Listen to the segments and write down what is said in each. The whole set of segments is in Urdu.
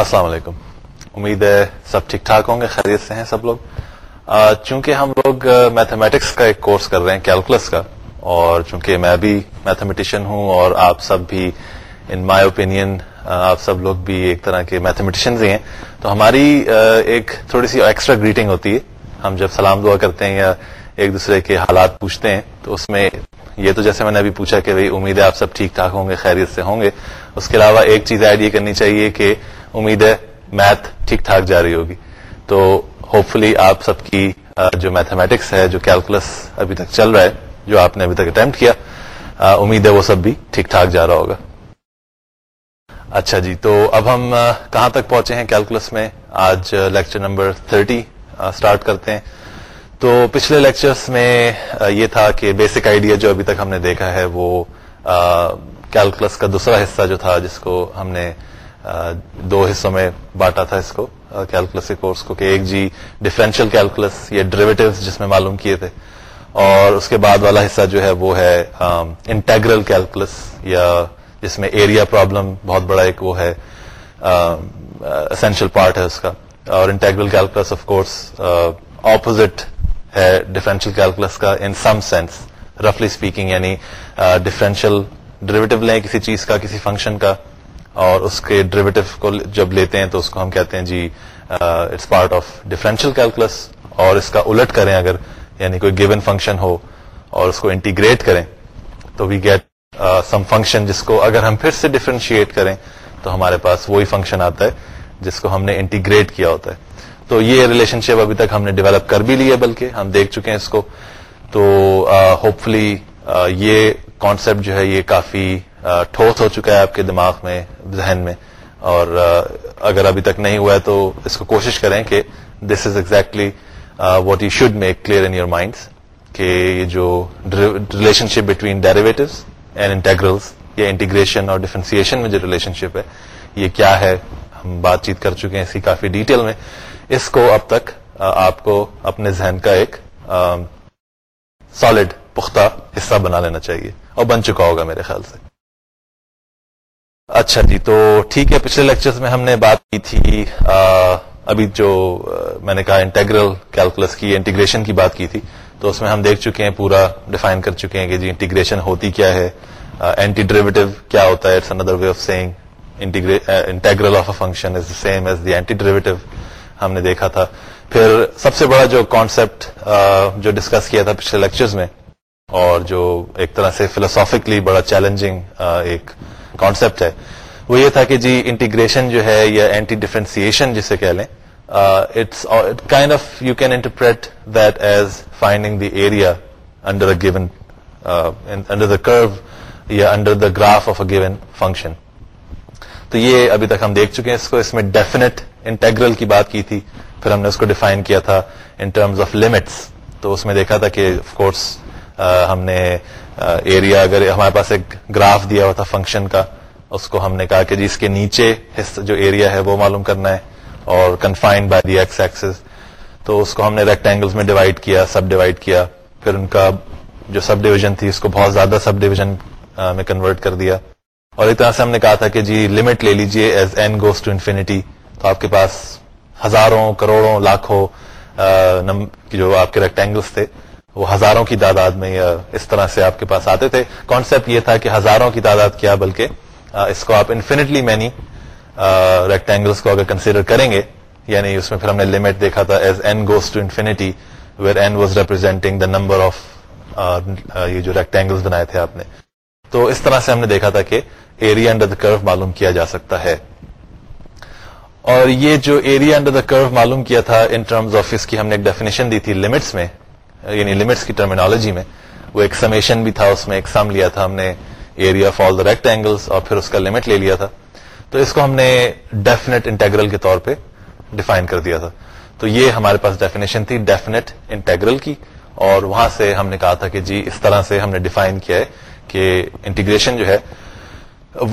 السلام علیکم امید ہے سب ٹھیک ٹھاک ہوں گے خیریت سے ہیں سب لوگ آ, چونکہ ہم لوگ میتھمیٹکس کا ایک کورس کر رہے ہیں کیلکولس کا اور چونکہ میں بھی میتھمیٹیشین ہوں اور آپ سب بھی ان مائی اوپینین آپ سب لوگ بھی ایک طرح کے میتھمیٹیشینز ہی ہیں تو ہماری آ, ایک تھوڑی سی ایکسٹرا گریٹنگ ہوتی ہے ہم جب سلام دعا کرتے ہیں یا ایک دوسرے کے حالات پوچھتے ہیں تو اس میں یہ تو جیسے میں نے ابھی پوچھا کہ بھائی امید ہے آپ سب ٹھیک ٹھاک ہوں گے خیریت سے ہوں گے اس کے علاوہ ایک چیز ایڈ یہ کرنی چاہیے کہ امید ہے میتھ ٹھیک ٹھاک جا رہی ہوگی تو ہوپ فلی آپ سب کی جو میتھمیٹکس ہے جو کیلکولس ابھی تک چل رہا ہے جو آپ نے ابھی تک اٹمپٹ کیا امید ہے وہ سب بھی ٹھیک ٹھاک جا رہا ہوگا اچھا جی تو اب ہم کہاں تک پہنچے ہیں کیلکولس میں آج لیکچر نمبر تھرٹی اسٹارٹ کرتے ہیں تو پچھلے لیکچرز میں یہ تھا کہ بیسک آئیڈیا جو ابھی تک ہم نے دیکھا ہے وہ کیلکولس کا دوسرا حصہ جو تھا جس کو ہم نے دو حصوں میں بانٹا تھا اس کو کیلکولس کے کورس کو کہ ایک جی ڈیفرنشیل کیلکولس یا ڈریویٹو جس میں معلوم کیے تھے اور اس کے بعد والا حصہ جو ہے وہ ہے انٹیگرل کیلکولس یا جس میں ایریا پرابلم بہت بڑا ایک وہ ہے اسینشیل پارٹ ہے اس کا اور integral calculus of course opposite ہے ڈیفرنشیل کیلکولس کا ان سم سینس رفلی اسپیکنگ یعنی ڈفرینشیل ڈریویٹو لیں کسی چیز کا کسی فنکشن کا اور اس کے ڈریویٹو کو جب لیتے ہیں تو اس کو ہم کہتے ہیں جی it's part of differential calculus اور اس کا الٹ کریں اگر یعنی کوئی گیون فنکشن ہو اور اس کو انٹیگریٹ کریں تو وی گیٹ سم فنکشن جس کو اگر ہم پھر سے ڈفرینشیٹ کریں تو ہمارے پاس وہی فنکشن آتا ہے جس کو ہم نے انٹیگریٹ کیا ہوتا ہے تو یہ ریلیشن شپ ابھی تک ہم نے ڈیولپ کر بھی لی ہے بلکہ ہم دیکھ چکے ہیں اس کو تو ہوپ فلی یہ کانسیپٹ جو ہے یہ کافی ٹھوس ہو چکا ہے آپ کے دماغ میں ذہن میں اور اگر ابھی تک نہیں ہوا ہے تو اس کو کوشش کریں کہ this is exactly what you should make clear in your minds کہ یہ جو relationship between derivative and integrals یا انٹیگریشن اور ڈیفنسیشن میں جو ریلیشن شپ ہے یہ کیا ہے ہم بات چیت کر چکے ہیں اس کی کافی ڈیٹیل میں اس کو اب تک آپ کو اپنے ذہن کا ایک سالڈ پختہ حصہ بنا لینا چاہیے اور بن چکا ہوگا میرے خیال سے اچھا جی تو ٹھیک ہے پچھلے لیکچر میں ہم نے بات کی تھی ابھی جو میں نے کہا انٹیگرل کیلکولس کی انٹیگریشن کی بات کی تھی تو اس میں ہم دیکھ چکے ہیں پورا ڈیفائن کر چکے ہیں کہ جی انٹیگریشن ہوتی کیا ہے اینٹی ڈریویٹو کیا ہوتا ہے it's another way of seeing integral of a function is same as the antiderivative ہم نے دیکھا تھا پھر سب سے بڑا جو کانسیپٹ جو ڈسکس کیا تھا پچھلے لیکچرز میں اور جو ایک طرح سے فلوسافکلی بڑا چیلنجنگ ایک کانسیپٹ ہے وہ یہ تھا کہ جی انٹیگریشن جو ہے یا اینٹی ڈیفرینسیشن جسے کہہ لیں it's kind of you can interpret that as finding the area under a given under the curve یا under the graph of a given function تو یہ ابھی تک ہم دیکھ چکے ہیں اس کو اس میں ڈیفینیٹ انٹیگرل کی بات کی تھی پھر ہم نے اس کو ڈیفائن کیا تھا ان ٹرمز آف لمٹس تو اس میں دیکھا تھا کہ آف کورس ہم نے ایریا اگر ہمارے پاس ایک گراف دیا ہوا تھا فنکشن کا اس کو ہم نے کہا کہ جی اس کے نیچے جو ایریا ہے وہ معلوم کرنا ہے اور confined by the x axis تو اس کو ہم نے ریکٹینگلس میں ڈیوائڈ کیا سب ڈیوائڈ کیا پھر ان کا جو سب ڈیویژن تھی اس کو بہت زیادہ سب ڈویژن میں کنورٹ کر دیا اور ایک طرح سے ہم نے کہا تھا کہ جی لمٹ لے لیجیے as n goes to infinity تو آپ کے پاس ہزاروں کروڑوں لاکھوں جو آپ کے ریکٹینگلس تھے وہ ہزاروں کی تعداد میں اس طرح سے آپ کے پاس آتے تھے کانسیپٹ یہ تھا کہ ہزاروں کی تعداد کیا بلکہ اس کو آپ انفینٹلی مینی ریکٹینگلس کو اگر کنسیڈر کریں گے یعنی اس میں پھر ہم نے لمٹ دیکھا تھا as n goes to infinity where n was representing the number of یہ جو ریکٹینگل بنائے تھے آپ نے تو اس طرح سے ہم نے دیکھا تھا کہ ایریا انڈر دا کرو معلوم کیا جا سکتا ہے اور یہ جو ایریا انڈر دا کرو معلوم کیا تھا ان ٹرمز آف اس کی ہم نے ایک ڈیفینیشن دی تھی لمٹس میں یعنی لمٹس کی ٹرمینالوجی میں وہ ایک سمیشن بھی تھا اس میں ایک سم لیا تھا ہم نے area of all the rectangles اور پھر اس کا لمٹ لے لیا تھا تو اس کو ہم نے ڈیفینیٹ انٹیگرل کے طور پہ ڈیفائن کر دیا تھا تو یہ ہمارے پاس ڈیفینیشن تھی ڈیفینیٹ انٹیگرل کی اور وہاں سے ہم نے کہا تھا کہ جی اس طرح سے ہم نے ڈیفائن کیا ہے کہ انٹیگریشن جو ہے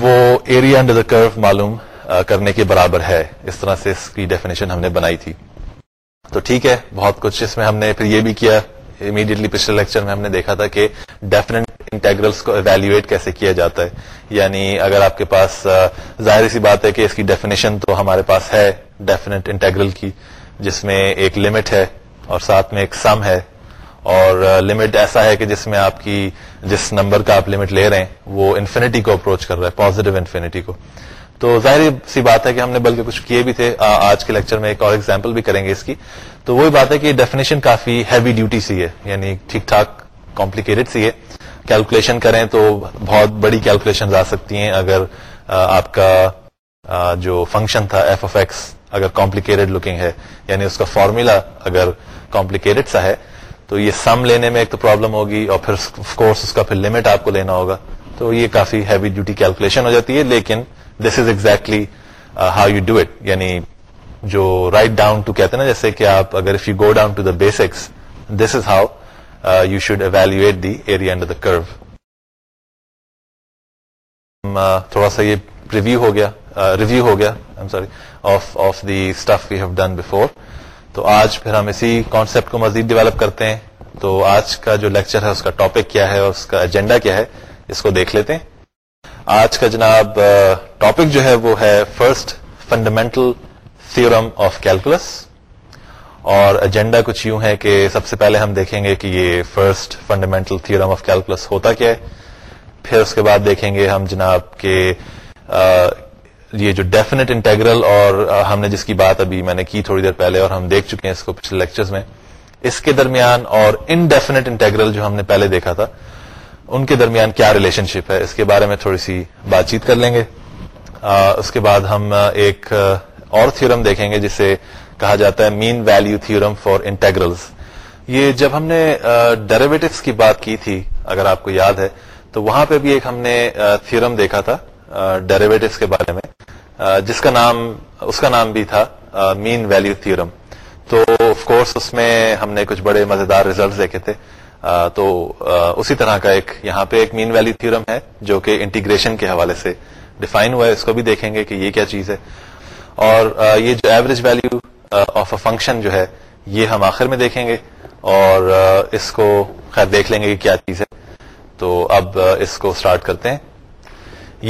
وہ ایریا انڈر دا کرو معلوم کرنے کے برابر ہے اس طرح سے اس کی ڈیفینیشن ہم نے بنائی تھی تو ٹھیک ہے بہت کچھ اس میں ہم نے پھر یہ بھی کیا امیڈیٹلی پچھلے لیکچر میں ہم نے دیکھا تھا کہ ڈیفینٹ انٹیگرلس کو ایویلویٹ کیسے کیا جاتا ہے یعنی اگر آپ کے پاس ظاہر سی بات ہے کہ اس کی ڈیفینیشن تو ہمارے پاس ہے ڈیفینٹ انٹیگرل کی جس میں ایک لمٹ ہے اور ساتھ میں ایک سم ہے اور لمٹ ایسا ہے کہ جس میں آپ کی جس نمبر کا آپ لمٹ لے رہے ہیں وہ انفینٹی کو اپروچ کر رہا ہے پازیٹو انفینٹی کو تو ظاہر سی بات ہے کہ ہم نے بلکہ کچھ کیے بھی تھے آج کے لیکچر میں ایک اور ایگزامپل بھی کریں گے اس کی تو وہی بات ہے کہ ڈیفینیشن کافی ہیوی ڈیوٹی سی ہے یعنی ٹھیک ٹھاک کمپلیکیٹڈ سی ہے کیلکولیشن کریں تو بہت بڑی کیلکولیشن آ سکتی ہیں اگر آپ کا جو فنکشن تھا ایف اف ایکس اگر کمپلیکیٹڈ لکنگ ہے یعنی اس کا فارمولا اگر کمپلیکیٹڈ سا ہے تو یہ سم لینے میں ایک تو پرابلم ہوگی اور پھر کورس کا پھر لمٹ آپ کو لینا ہوگا تو یہ کافی ہیوی ڈیوٹی کیلکولیشن ہو جاتی ہے لیکن this is exactly how you do it یعنی جو رائٹ ڈاؤن ٹو کہتے ہیں نا جیسے کہ آپ اگر if you go down to the basics this is how you should evaluate the area under the curve تھوڑا سا یہ ریویو ہو گیا ریویو ہو گیا of the stuff have done before تو آج پھر ہم اسی کانسپٹ کو مزید ڈیولپ کرتے ہیں تو آج کا جو لیکچر ہے اس کا ٹاپک کیا ہے اس کا ایجنڈا کیا ہے اس کو دیکھ لیتے ہیں آج کا جناب ٹاپک جو ہے وہ ہے first fundamental theorem of calculus اور ایجنڈا کچھ یوں ہے کہ سب سے پہلے ہم دیکھیں گے کہ یہ first fundamental theorem of calculus ہوتا کیا ہے پھر اس کے بعد دیکھیں گے ہم جناب کے یہ جو ڈیفینیٹ انٹیگرل اور ہم نے جس کی بات ابھی میں نے کی تھوڑی دیر پہلے اور ہم دیکھ چکے ہیں اس کو پچھلے لیکچرز میں اس کے درمیان اور انڈیفینٹ انٹیگرل جو ہم نے پہلے دیکھا تھا ان کے درمیان کیا ریلیشن شپ ہے اس کے بارے میں تھوڑی سی بات چیت کر لیں گے اس کے بعد ہم ایک اور تھیورم دیکھیں گے جسے کہا جاتا ہے mean value theorem for integrals یہ جب ہم نے ڈیریویٹوس کی بات کی تھی اگر آپ کو یاد ہے تو وہاں پہ بھی ایک ہم نے تھورم دیکھا تھا ڈیریویٹوس کے بارے میں جس کا نام اس کا نام بھی تھا مین ویلو تھورم تو آف کورس اس میں ہم نے کچھ بڑے مزے دار ریزلٹ دیکھے تھے تو اسی طرح کا ایک یہاں پہ ایک مین ویلی تھیورم ہے جو کہ انٹیگریشن کے حوالے سے ڈیفائن ہوا ہے اس کو بھی دیکھیں گے کہ یہ کیا چیز ہے اور یہ جو average value of a function جو ہے یہ ہم آخر میں دیکھیں گے اور اس کو خیر دیکھ لیں گے کہ کیا چیز ہے تو اب اس کو اسٹارٹ کرتے ہیں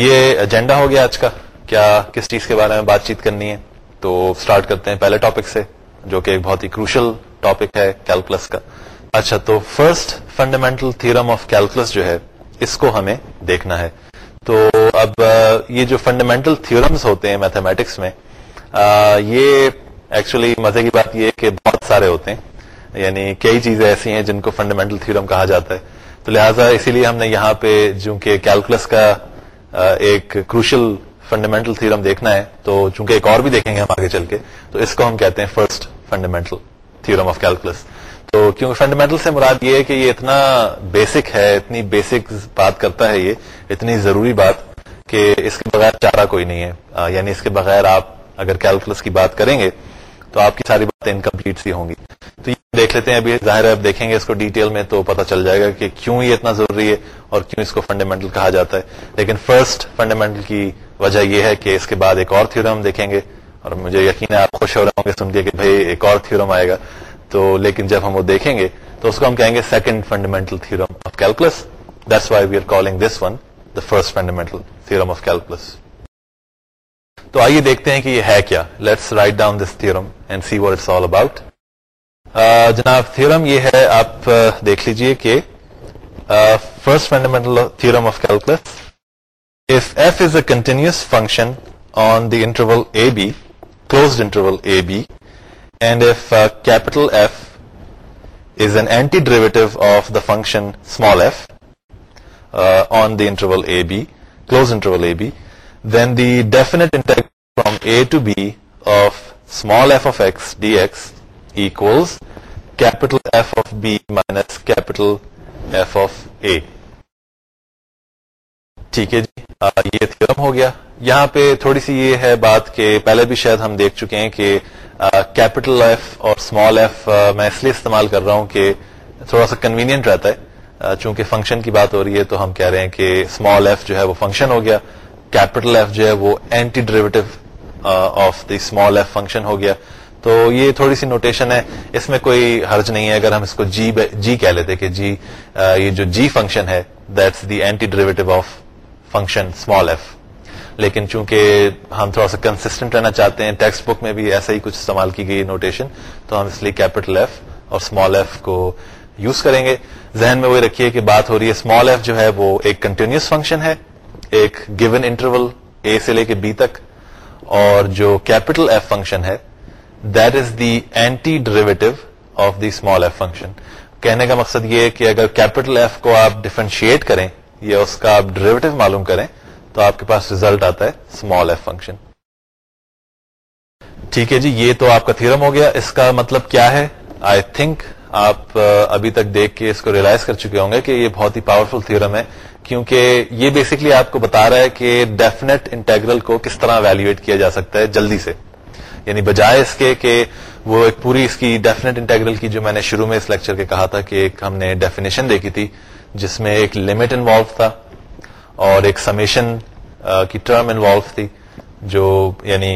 یہ ایجنڈا ہو گیا آج کا کیا کس چیز کے بارے میں بات چیت کرنی ہے تو اسٹارٹ کرتے ہیں پہلے ٹاپک سے جو کہ ایک بہت ہی کروشل ٹاپک ہے کیلکولس کا اچھا تو first fundamental theorem of calculus جو ہے اس کو ہمیں دیکھنا ہے تو اب یہ جو فنڈامنٹل تھورمس ہوتے ہیں میتھمیٹکس میں یہ ایکچولی مزے کی بات یہ کہ بہت سارے ہوتے ہیں یعنی کئی چیزیں ایسی ہیں جن کو فنڈامنٹل تھورم کہا جاتا ہے تو لہٰذا اسی لیے ہم نے یہاں پہ چونکہ کیلکولس کا ایک کروشل فنڈامنٹل تھیورم دیکھنا ہے تو چونکہ ایک اور بھی دیکھیں گے ہم آگے چل کے تو اس کو ہم کہتے ہیں first fundamental theorem of calculus تو فنڈامنٹل سے مراد یہ ہے کہ یہ اتنا بیسک ہے اتنی بیسک بات کرتا ہے یہ اتنی ضروری بات کہ اس کے بغیر چارہ کوئی نہیں ہے یعنی اس کے بغیر آپ اگر کیلکولس کی بات کریں گے تو آپ کی ساری باتیں انکمپلیٹ سی ہوں گی تو یہ دیکھ لیتے ہیں ابھی ظاہر ہے اب دیکھیں گے اس کو ڈیٹیل میں تو پتہ چل جائے گا کہ کیوں یہ اتنا ضروری ہے اور کیوں اس کو فنڈامنٹل کہا جاتا ہے لیکن فرسٹ فنڈامنٹل کی وجہ یہ ہے کہ اس کے بعد ایک اور تھیورم دیکھیں گے اور مجھے یقین ہے آپ خوش ہو رہے ہوں گے سن کے کہ بھائی ایک اور تھیورم آئے گا تو لیکن جب ہم وہ دیکھیں گے تو اس کو ہم کہیں گے second fundamental theorem of calculus this why we are calling this one the first fundamental theorem of calculus تو آئیے دیکھتے ہیں کہ یہ ہے کیا let's write down this and see it's all about جناب تھیورم یہ ہے آپ uh, دیکھ لیجیے کہ first fundamental theorem of calculus if f is a continuous function on the interval a b closed interval a b And if uh, capital F is an antiderivative of the function small f uh, on the interval AB, closed interval AB, then the definite integral from A to B of small f of x dx equals capital F of B minus capital F of A. ٹھیک ہے جی یہ تھیورم ہو گیا یہاں پہ تھوڑی سی یہ ہے بات کہ پہلے بھی شاید ہم دیکھ چکے ہیں کہ کیپٹل ایف اور اسمال ایف میں اس لیے استعمال کر رہا ہوں کہ تھوڑا سا کنوینئنٹ رہتا ہے چونکہ فنکشن کی بات ہو رہی ہے تو ہم کہہ رہے ہیں کہ اسمال ایف جو ہے وہ فنکشن ہو گیا کیپٹل ایف جو ہے وہ antiderivative of the small f function ہو گیا تو یہ تھوڑی سی نوٹیشن ہے اس میں کوئی حرج نہیں ہے اگر ہم اس کو جی جی کہہ لیتے کہ جی یہ جو جی فنکشن ہے that's the anti derivative of function small F لیکن چونکہ ہم تھوڑا سا کنسٹنٹ رہنا چاہتے ہیں ٹیکسٹ بک میں بھی ایسا ہی کچھ استعمال کی گئی نوٹیشن تو ہم اس لیے کیپیٹل ایف اور اسمال ایف کو یوز کریں گے ذہن میں وہی رکھیے کہ بات ہو رہی ہے اسمال ایف جو ہے وہ ایک کنٹینیوس فنکشن ہے ایک گیون انٹرول اے سے لے کے بی تک اور جو کیپیٹل ایف فنکشن ہے that is the antiderivative of the small f function کہنے کا مقصد یہ ہے کہ اگر کیپٹل ایف کو آپ ڈیفرنشیٹ کریں یا اس کا آپ ڈریویٹو معلوم کریں تو آپ کے پاس ریزلٹ آتا ہے اسمال ایف فنکشن ٹھیک ہے جی یہ تو آپ کا تھیرم ہو گیا اس کا مطلب کیا ہے آئی تھنک آپ ابھی تک دیکھ کے اس کو ریئلائز کر چکے ہوں گے کہ یہ بہت ہی پاورفل تھیورم ہے کیونکہ یہ بیسکلی آپ کو بتا رہا ہے کہ ڈیفینیٹ انٹیگرل کو کس طرح ویلویٹ کیا جا سکتا ہے جلدی سے یعنی بجائے اس کے کہ وہ ایک پوری اس کی ڈیفینیٹ انٹیگرل کی جو میں نے شروع میں اس لیکچر کے کہا تھا کہ ایک ہم نے ڈیفینیشن دیکھی تھی جس میں ایک لمٹ انوالو تھا اور ایک سمیشن کی ٹرم انوالو تھی جو یعنی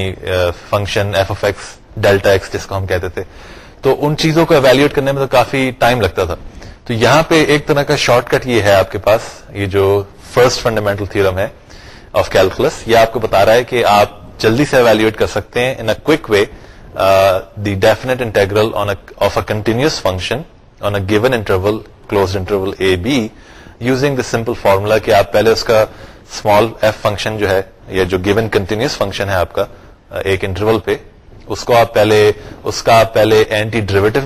function f x delta x جس کو ہم کہتے تھے تو ان چیزوں کو ایویلوٹ کرنے میں تو کافی ٹائم لگتا تھا تو یہاں پہ ایک طرح کا شارٹ کٹ یہ ہے آپ کے پاس یہ جو فرسٹ فنڈامینٹل تھیورم ہے آف کیلکولس یہ آپ کو بتا رہا ہے کہ آپ جلدی سے ایویلویٹ کر سکتے ہیں in a quick way the of a continuous function interval close interval a b using simple formula کہ آپ پہلے جو ہے یا جو گیون کنٹینیو فنکشن ہے uh, اس کو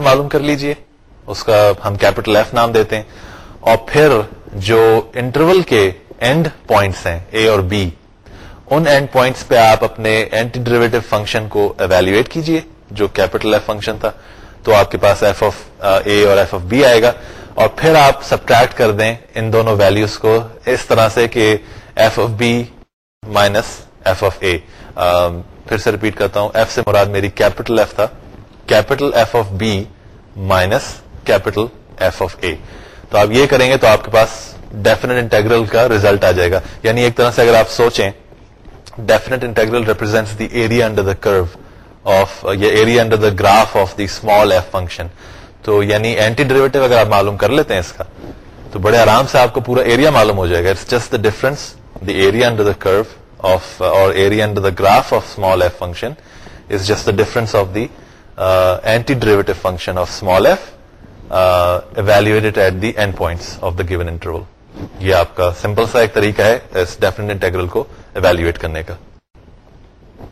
معلوم کر لیجئے اس کا ہم کیپیٹل ایف نام دیتے اور پھر جو انٹرول کے اور بی اینڈ پوائنٹس پہ آپ اپنے اینٹی ڈریویٹو فنکشن کو ایویلویٹ کیجئے جو کیپیٹل ایف فنکشن تھا تو آپ کے پاس ایف آف اے اور ایف آف بی آئے گا اور پھر آپ سبٹریکٹ کر دیں ان دونوں ویلوز کو اس طرح سے کہ F of B minus F of A پھر سے ریپیٹ کرتا ہوں ایف سے مراد میری کیپٹل ایف تھا capital F of B minus capital F of A تو آپ یہ کریں گے تو آپ کے پاس ڈیفینٹ انٹرگرل کا ریزلٹ آ جائے گا یعنی ایک طرح سے اگر آپ سوچیں definite integral represent the area under the curve of یا area under the graph of the small F function تو یعنی اینٹی ڈریویٹو اگر آپ معلوم کر لیتے ہیں اس کا تو بڑے آرام سے آپ کو پورا ایریا معلوم ہو جائے گا it's just the difference the area under the curve of اور area under the graph of small F function is just the difference of the anti derivative function of small F evaluated at the end points of the given interval یہ آپ کا سمپل سا ایک طریقہ ہے اس ڈیفینٹ انٹیگرل کو ایویلویٹ کرنے کا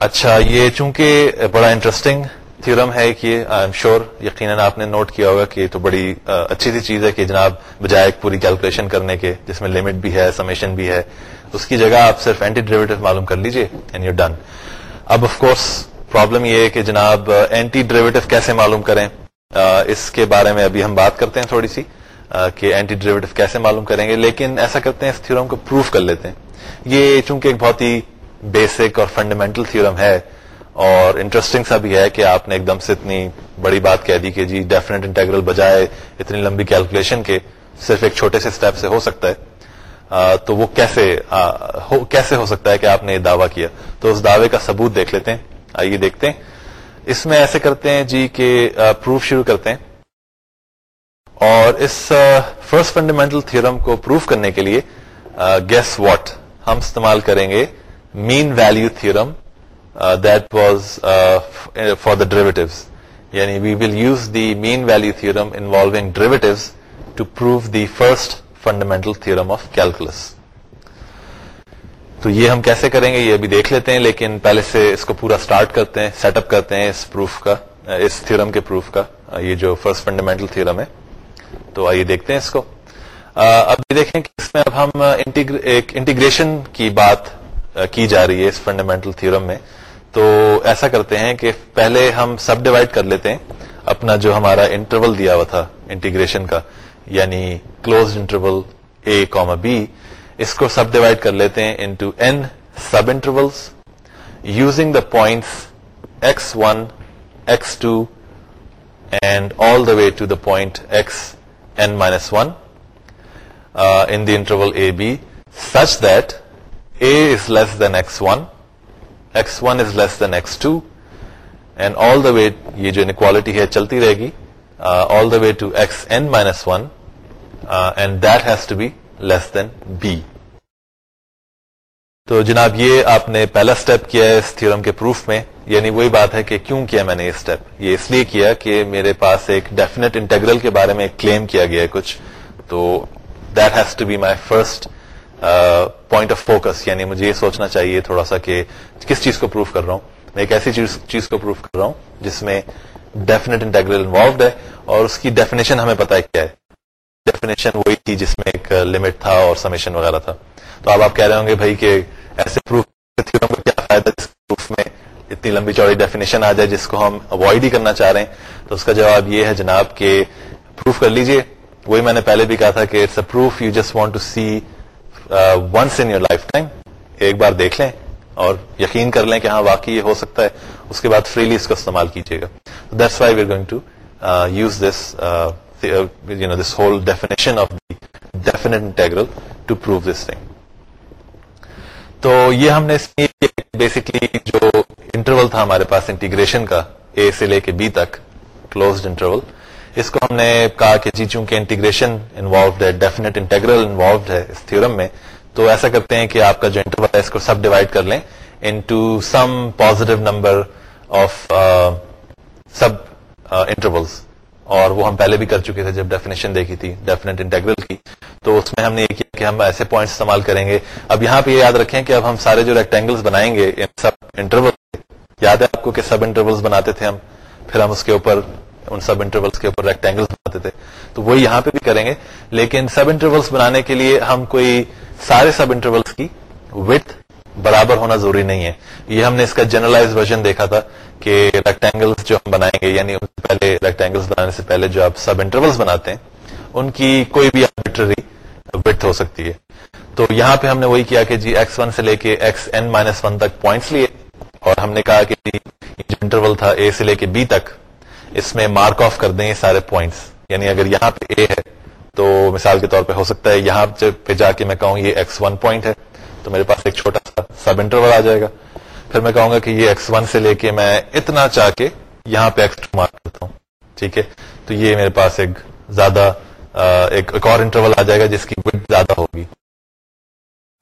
اچھا یہ چونکہ بڑا انٹرسٹنگ تھیورم ہے کہ آئی ایم شیور یقیناً آپ نے نوٹ کیا ہوگا کہ یہ تو بڑی اچھی سی چیز ہے کہ جناب بجائے پوری کیلکولیشن کرنے کے جس میں لمٹ بھی ہے سمیشن بھی ہے اس کی جگہ آپ صرف اینٹی ڈریویٹو معلوم کر لیجیے اب آف کورس پرابلم یہ ہے کہ جناب اینٹی ڈریویٹو کیسے معلوم کریں اس کے بارے میں ابھی ہم بات کرتے ہیں تھوڑی سی کہ اینٹی ڈریویٹو کیسے معلوم کریں گے لیکن ایسا کرتے ہیں اس تھیورم کو پروف کر لیتے ہیں یہ چونکہ ایک بہت ہی بیسک اور فنڈامینٹل تھورم ہے اور انٹرسٹنگ سا بھی ہے کہ آپ نے ایک دم سے اتنی بڑی بات کہہ دی کہ جی ڈیفینیٹ انٹیگرل بجائے اتنی لمبی کیلکولیشن کے صرف ایک چھوٹے سے اسٹیپ سے ہو سکتا ہے تو وہ کیسے ہو سکتا ہے کہ آپ نے یہ دعویٰ کیا تو اس دعوے کا ثبوت دیکھ لیتے ہیں آئیے دیکھتے ہیں اس میں ایسے کرتے ہیں جی کہ پروف شروع کرتے ہیں اور اس فرسٹ فنڈامینٹل تھورم کو پروف کرنے کے لیے گیس واٹ ہم استعمال کریں گے mean value theorem that was for the derivative یعنی we will use the mean value involving derivatives to prove the first fundamental theorem of calculus تو یہ ہم کیسے کریں گے یہ ابھی دیکھ لیتے ہیں لیکن پہلے سے اس کو پورا اسٹارٹ کرتے ہیں سیٹ اپ کرتے ہیں اس پروف کا uh, اس تھیئرم کے پروف کا uh, یہ جو فرسٹ فنڈامینٹل تھرم ہے تو آئیے دیکھتے ہیں اس کو uh, اب یہ دیکھیں کہ اس میں اب ہم انٹیگریشن کی بات کی جا رہی ہے اس فنڈامنٹل تھیورم میں تو ایسا کرتے ہیں کہ پہلے ہم سب ڈیوائڈ کر لیتے ہیں اپنا جو ہمارا انٹرول دیا ہوا تھا انٹیگریشن کا یعنی close interval a comma b اس کو سب ڈیوائڈ کر لیتے ہیں into n subintervals using the points x one x two and all the way to the point x n minus one in interval a b such that is less than x one x one is less than x two and all the way یہ جوالٹی ہے چلتی رہے گی all the way to X N minus one and that has to be less than B تو جناب یہ آپ نے پہلا اسٹیپ کیا ہے اس تھیورم کے پروف میں یعنی وہی بات ہے کہ کیوں کیا میں نے یہ اسٹیپ یہ اس لیے کیا کہ میرے پاس ایک ڈیفینے کے بارے میں کلیم کیا گیا ہے کچھ تو that has to be my first point of focus یعنی مجھے یہ سوچنا چاہیے تھوڑا سا کہ کس چیز کو پروف کر رہا ہوں میں ایک ایسی چیز, چیز کو پروف کر رہا ہوں جس میں ڈیفینیٹ انٹیگرل انوالوڈ ہے اور اس کی ڈیفینیشن ہمیں پتا ہے کیا ہے ڈیفینیشن وہی تھی جس میں ایک لمٹ تھا اور سمیشن وغیرہ تھا تو اب آپ کہہ رہے ہوں گے بھائی کہ ایسے پروف تھیوروں کا کیا فائدہ جس پروف میں اتنی لمبی چوڑی ڈیفینیشن آ جائے جس کو ہم اوائڈ ہی کرنا چاہ رہے ہیں تو اس کا جواب یہ ہے جناب کہ پروف کر لیجئے وہی میں نے پہلے بھی کہا تھا کہ it's a proof you just want to see once in your lifetime ایک بار دیکھ لیں اور یقین کر لیں کہ ہاں واقعی یہ ہو سکتا ہے اس کے بعد فریلی اس کا استعمال کیجیے گا دیٹس وائی ویئر تو یہ ہم نے بیسکلی جو انٹرول تھا ہمارے پاس انٹیگریشن کا اے سے لے کے بی تک کلوزڈ انٹرول اس کو ہم نے کہا کہ جی چونکہ انٹیگریشن انوالوڈ ہے ڈیفینیٹ انٹیگرل انوالوڈ ہے اس تھیورم میں تو ایسا کرتے ہیں کہ آپ کا جو انٹرول ہے اس کو سب سب ڈیوائڈ کر لیں سم نمبر آف اور وہ ہم پہلے بھی کر چکے تھے جب ڈیفینیشن دیکھی تھی ڈیفینیٹ انٹیگرل کی تو اس میں ہم نے یہ کیا کہ ہم ایسے پوائنٹ استعمال کریں گے اب یہاں پہ یہ یاد رکھیں کہ اب ہم سارے جو ریکٹینگلس بنائیں گے ان سب انٹرول یاد ہے آپ کو کہ سب انٹرولس بناتے تھے ہم پھر ہم اس کے اوپر ان سب انٹرولس کے اوپر بناتے تھے تو وہی یہاں پہ بھی کریں گے لیکن سب انٹرولس بنانے کے لیے ہم کوئی سارے سب انٹرولس کی وتھ برابر ہونا ضروری نہیں ہے یہ ہم نے اس کا جنرلائز ورژن دیکھا تھا کہ ریکٹینگل جو ہم بنائیں گے یعنی پہلے ریکٹینگل سے پہلے جو آپ سب انٹرولس بناتے ہیں ان کی کوئی بھی آربیٹری وتھ ہو سکتی ہے تو یہاں پہ ہم نے وہی کیا کہ جی ایکس ون سے لے کے ایکس این مائنس ون تک پوائنٹس لیے اور ہم نے کہا کہ جو انٹرول تھا اے سے لے کے بی تک اس میں مارک آف کر دیں سارے پوائنٹس یعنی اگر یہاں پہ اے ہے تو مثال کے طور پہ ہو سکتا ہے یہاں پہ جا کے میں کہوں یہ ایکس ون پوائنٹ ہے تو میرے پاس ایک چھوٹا سا سب انٹرول آ جائے گا پھر میں کہوں گا کہ یہ ایکس ون سے لے کے میں اتنا چاہ کے یہاں پہ ایکس ٹو مارک کرتا ہوں ٹھیک ہے تو یہ میرے پاس ایک زیادہ ایک ایک اور انٹرول آ جائے گا جس کی وڈ زیادہ ہوگی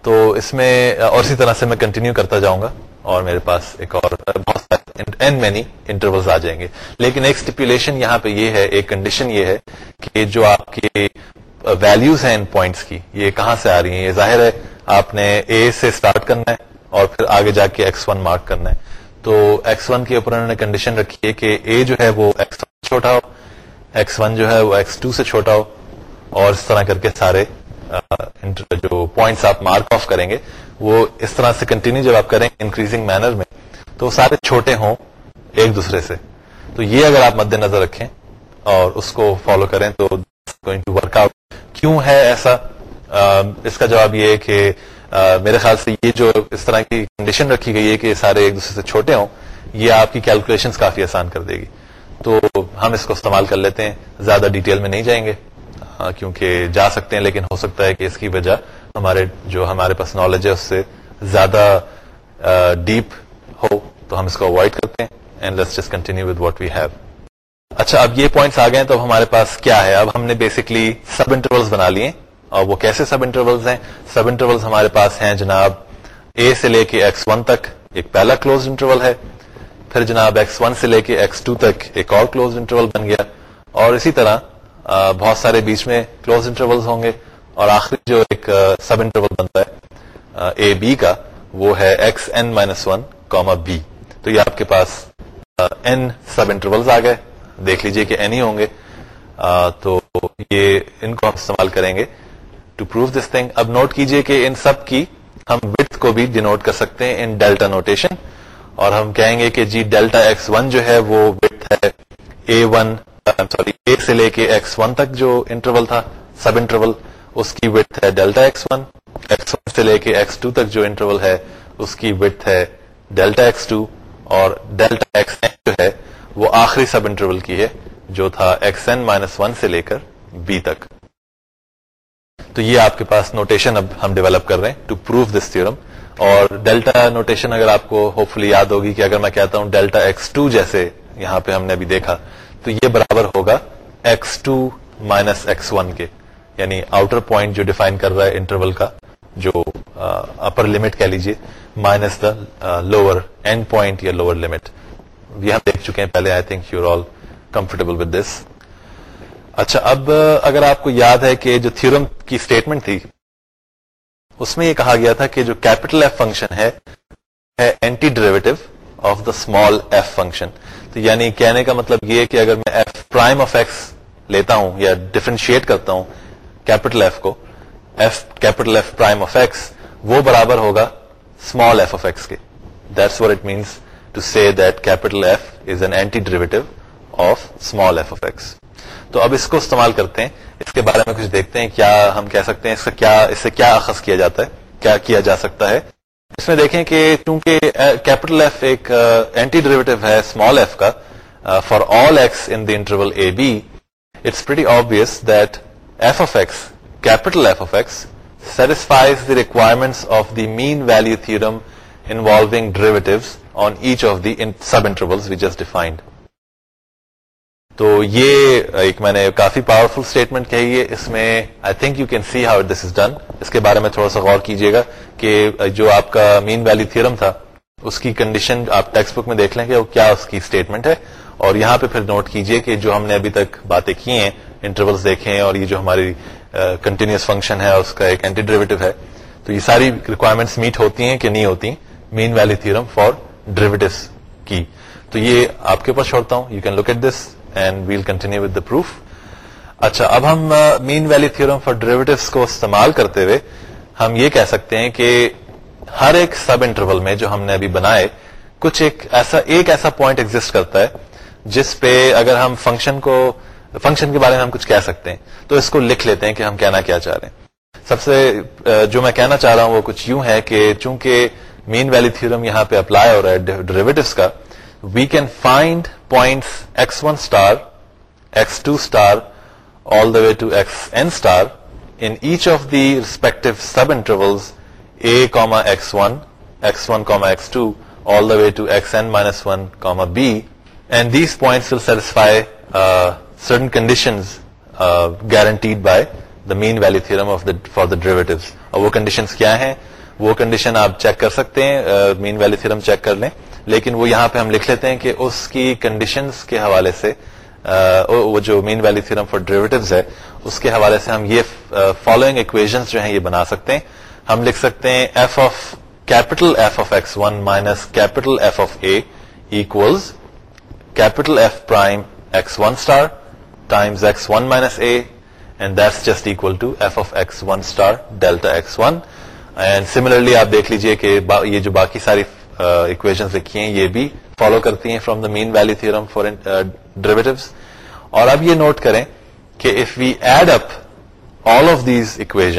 تو اس میں اور اسی طرح سے میں کنٹینیو کرتا جاؤں گا اور میرے پاس ایک اور بہت این مینی انٹرول آ جائیں گے لیکن ایک اسٹیپولیشن یہاں پہ یہ ہے ایک کنڈیشن یہ ہے کہ جو آپ کے ویلوز uh, ہیں ان پوائنٹس کی یہ کہاں سے آ رہی ہیں یہ ظاہر ہے آپ نے اے سے اسٹارٹ کرنا ہے اور پھر آگے جا کے ایکس ون مارک کرنا ہے تو ایکس ون کے اوپر انہوں نے کنڈیشن رکھی ہے کہ اے جو ہے وہ ایکس ون چھوٹا ہو ایکس ون جو ہے وہ ایکس ٹو سے چھوٹا ہو اور اس طرح کر کے سارے uh, جو پوائنٹس آپ مارک آف کریں گے وہ اس طرح سے کنٹینیو جب آپ کریں انکریزنگ مینر میں تو وہ سارے چھوٹے ہوں ایک دوسرے سے تو یہ اگر آپ مد نظر رکھیں اور اس کو فالو کریں تو ورک آؤٹ کیوں ہے ایسا اس کا جواب یہ کہ میرے خیال سے یہ جو اس طرح کی کنڈیشن رکھی گئی ہے کہ سارے ایک دوسرے سے چھوٹے ہوں یہ آپ کی کیلکولیشن کافی آسان کر دے گی تو ہم اس کو استعمال کر لیتے ہیں زیادہ ڈیٹیل میں نہیں جائیں گے کیونکہ جا سکتے ہیں لیکن ہو سکتا ہے کہ اس کی وجہ ہمارے جو ہمارے پاس نالج ہے اس سے زیادہ ڈیپ ہو تو ہم اس کو اوائڈ کرتے ہیں and continue with what we have اچھا اب یہ پوائنٹس آ گئے تو ہمارے پاس کیا ہے اب ہم نے بیسکلی سب انٹرولس بنا لیے اور وہ کیسے سب انٹرولس ہیں سب انٹرولس ہمارے پاس ہیں جناب اے سے لے کے ایکس ون تک ایک پہلا کلوز انٹرول ہے پھر جناب ایکس ون سے لے کے ایکس ٹو تک ایک اور کلوز انٹرول بن گیا اور اسی طرح بہت سارے بیچ میں کلوز انٹرول ہوں گے اور آخری جو ایک سب انٹرول بنتا ہے اے بی کا وہ ہے x n minus one b تو یہ آپ کے پاس این سب آ گئے دیکھ لیجئے کہ این ہی ہوں گے آ, تو یہ ان کو ہم استعمال کریں گے ٹو دس تھنگ اب نوٹ کیجئے کہ ان سب کی ہم کو بھی ڈینوٹ کر سکتے ہیں ان ڈیلٹا نوٹیشن اور ہم کہیں گے کہ جی ڈیلٹا ایکس ون جو ہے وہ وتھ ہے اے ون سوری اے سے لے کے ایکس ون تک جو انٹرول تھا سب انٹرول اس کی وتھ ہے delta X one X one سے لے کے ایکس ٹو تک جو انٹرول ہے اس کی وتھ ہے ڈیلٹا ایکس ٹو اور ڈیلٹا ایکس جو ہے وہ آخری سب انٹرول کی ہے جو تھا ایکس این مائنس ون سے لے کر بی تک تو یہ آپ کے پاس نوٹیشن اب ہم ڈیولپ کر رہے ہیں ٹو دس اور ڈیلٹا نوٹیشن اگر آپ کو ہوپ فلی یاد ہوگی کہ اگر میں کہتا ہوں ڈیلٹا ایکس ٹو جیسے یہاں پہ ہم نے ابھی دیکھا تو یہ برابر ہوگا x two minus x one کے یعنی آؤٹر پوائنٹ جو ڈیفائن کر رہا ہے انٹرول کا جو اپر لمٹ کہہ لیجیے minus the lower end point یا لوور لمٹ یہ دیکھ چکے ہیں پہلے I think you all comfortable with this اچھا اب اگر آپ کو یاد ہے کہ جو تھورم کی اسٹیٹمنٹ تھی اس میں یہ کہا گیا تھا کہ جو کیپٹل ایف فنکشن ہے anti derivative of the small F function تو یعنی کہنے کا مطلب یہ کہ اگر میں ایف پرائم آف ایکس لیتا ہوں یا ڈیفرینشیٹ کرتا ہوں کیپیٹل ایف کو F capital F prime of X وہ برابر ہوگا اسمال ایف آف ایکس کے that's what means to see that capital F is an antiderivative of small F of X تو اب اس کو استعمال کرتے ہیں اس کے بارے میں کچھ دیکھتے ہیں کیا ہم کہہ سکتے ہیں اس کا کیا اس سے کیا اخذ کیا جاتا ہے کیا کیا جا سکتا ہے اس میں دیکھیں کہ چونکہ کیپٹل uh, ایف ایک اینٹی uh, ڈریویٹو ہے اسمال ایف کا for all X in interval A B it's very obvious that F of X capital F of X satisfies the requirement of the mean value theorem انگ ڈر سب انٹرولڈ تو یہ ایک میں نے کافی پاورفل اسٹیٹمنٹ کہی ہے اس میں I think you can see how this is done اس کے بارے میں تھوڑا سا غور کیجیے گا کہ جو آپ کا مین ویلی تھرم تھا اس کی کنڈیشن آپ ٹیکسٹ بک میں دیکھ لیں گے کیا اس کی اسٹیٹمنٹ ہے اور یہاں پہ پھر نوٹ کیجیے کہ جو ہم نے ابھی تک باتیں کی ہیں انٹرولس دیکھے اور یہ جو ہماری کنٹینیوس فنکشن ہے اس کا ایک اینٹی ڈریویٹو ہے تو یہ ساری ریکوائرمنٹس میٹ ہوتی ہیں کہ نہیں ہوتی مین ویلی فار ڈریویٹوس کی تو یہ آپ کے اوپر چھوڑتا ہوں you can look at this and we'll continue with the proof اچھا اب ہم mean value theorem for derivatives کو استعمال کرتے ہوئے ہم یہ کہہ سکتے ہیں کہ ہر ایک سب انٹرول میں جو ہم نے ابھی بنائے کچھ ایک ایسا ایک ایسا پوائنٹ ایگزٹ کرتا ہے جس پہ اگر ہم فنکشن کو فنکشن کے بارے میں ہم کچھ کہہ سکتے ہیں تو اس کو لکھ لیتے ہیں کہ ہم کہنا کیا چاہ رہے ہیں سب سے جو میں کہنا چاہ رہا ہوں وہ کچھ یوں ہے کہ چونکہ مین ویلی تھیورم یہاں پہ اپلائی ہو رہا ہے ڈیریویٹوس کا we can find points X X X one star star star two two all the way N in each of the respect subintervals A X one X one X two all the way to X N minus one comma B and these points will satisfy certain conditions guaranteed by the mean value theorem of for the derivative اور وہ کنڈیشن کیا ہیں وہ کنڈیشن آپ چیک کر سکتے ہیں مین ویلی تھرم چیک کر لیں لیکن وہ یہاں پہ ہم لکھ لیتے ہیں کہ اس کی کنڈیشنز کے حوالے سے وہ جو مین تھرم فار ڈریویٹوز ہے اس کے حوالے سے ہم یہ فالوئنگ اکویژ جو ہیں یہ بنا سکتے ہیں ہم لکھ سکتے ہیں F F of of X one minus capital F of A capital F prime X one star minus A this is equal delta similarly آپ دیکھ لیجئے کہ یہ جو باقی ساری اکویشن لکھی ہیں یہ بھی فالو کرتی ہیں from the mean value value theorem derivative اور اب یہ نوٹ کریں کہ if we add up all of these equations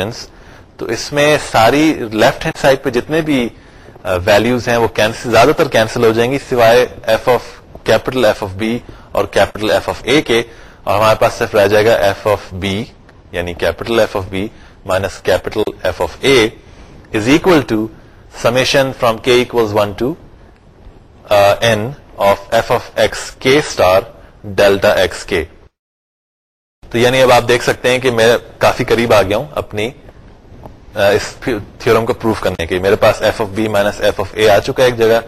تو اس میں ساری لیفٹ ہینڈ سائڈ پہ جتنے بھی ویلوز ہیں وہ زیادہ تر کینسل ہو جائیں گی سوائے F of capital F of B اور کیپیٹل ایف آف اے کے اور ہمارے پاس صرف رہ جائے گا ایف آف بی یعنی capital F of B minus capital F of A is equal to summation from K equals one to N of F of X K star delta X K تو یعنی اب آپ دیکھ سکتے ہیں کہ میں کافی قریب آ گیا ہوں اپنی uh, اس تھیورم کو پروف کرنے کے میرے پاس F of B minus F of A آ چکا ہے ایک جگہ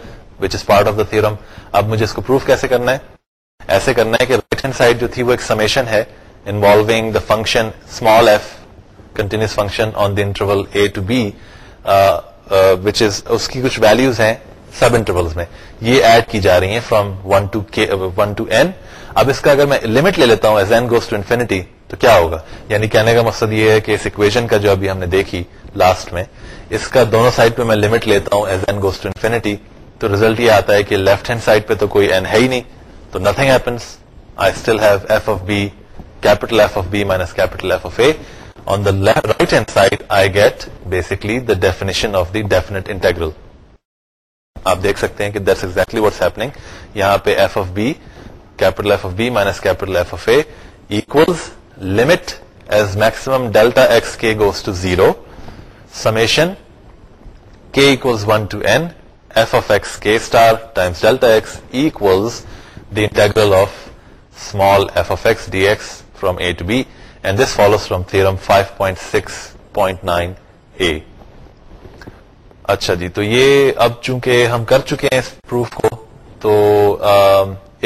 which is part of the theorem اب مجھے اس کو پروف کیسے کرنا ہے ایسے کرنا ہے کہ رائٹ ہینڈ سائڈ جو تھی وہ ایک سمیشن ہے involving the function small F continuous function on the interval A to B which is اس کی کچھ ویلوز ہیں سب انٹرول میں یہ ایڈ کی جا رہی ہیں from one to one to N اب اس کا اگر میں لمٹ لے لیتا ہوں as N goes to infinity تو کیا ہوگا یعنی کہنے کا مقصد یہ ہے کہ اس اکویژن کا جو ابھی ہم نے دیکھی لاسٹ میں اس کا دونوں سائڈ پہ میں لمٹ لیتا ہوں as N goes to infinity تو ریزلٹ یہ آتا ہے کہ لیفٹ ہینڈ سائڈ پہ تو کوئی این ہے ہی نہیں تو nothing happens I still have F B capital F of A on the right hand side I get basically the definition of the integral آپ دیکھ سکتے ہیں کہ ایگزیکٹلی واٹس یہاں پہ F of capital F of B minus capital F of A limit as maximum delta X K goes to zero summation K equal one to N F of X K star times delta X equals from a to b and this follows from theorem A اچھا جی تو یہ اب چونکہ ہم کر چکے ہیں اس پروف کو تو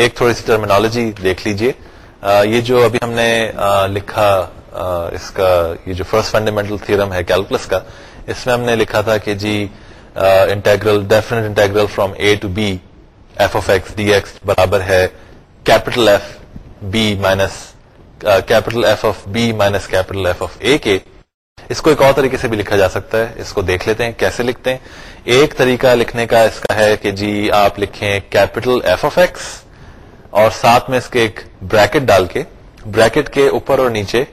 ایک تھوڑی سی ٹرمینالوجی دیکھ لیجئے یہ جو ابھی ہم نے لکھا اس کا یہ جو فرسٹ فنڈامینٹل تھرم ہے کیلکولس کا اس میں ہم نے لکھا تھا کہ جی integral definite integral from A to B F of X D X برابر ہے capital F B B minus minus capital capital F F A کے اس کو ایک اور طریقے سے بھی لکھا جا سکتا ہے اس کو دیکھ لیتے ہیں کیسے لکھتے ہیں ایک طریقہ لکھنے کا اس کا ہے کہ جی آپ لکھیں کیپٹل ایف آف ایکس اور ساتھ میں اس کے ایک بریکٹ ڈال کے بریکٹ کے اوپر اور نیچے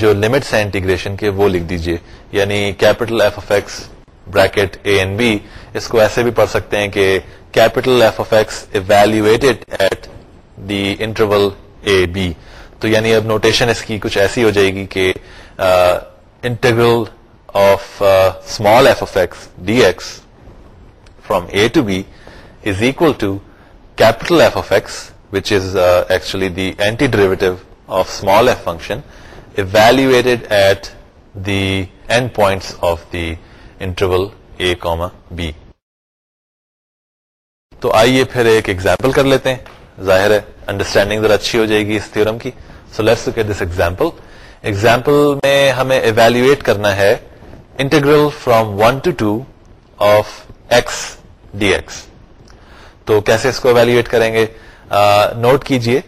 جو لمٹس ہیں انٹیگریشن کے وہ لکھ دیجئے یعنی capital F of X bracket A and B اس کو ایسے بھی پڑھ سکتے ہیں کہ capital F X evaluated at the interval A B تو یعنی اب نوٹیشن اس کی کچھ ایسی ہو جائے گی کہ interval of small F X D X from A to B is equal to capital F X which is actually the antiderivative of small F function evaluated at the end points of the interval A comma B تو آئیے پھر ایک ایگزامپل کر لیتے ہیں ظاہر ہے انڈرسٹینڈنگ ذرا اچھی ہو جائے گی اس کی so let this example example میں ہمیں ایویلویٹ کرنا ہے integral from one to two of X D X تو کیسے اس کو ایویلویٹ کریں گے نوٹ کیجئے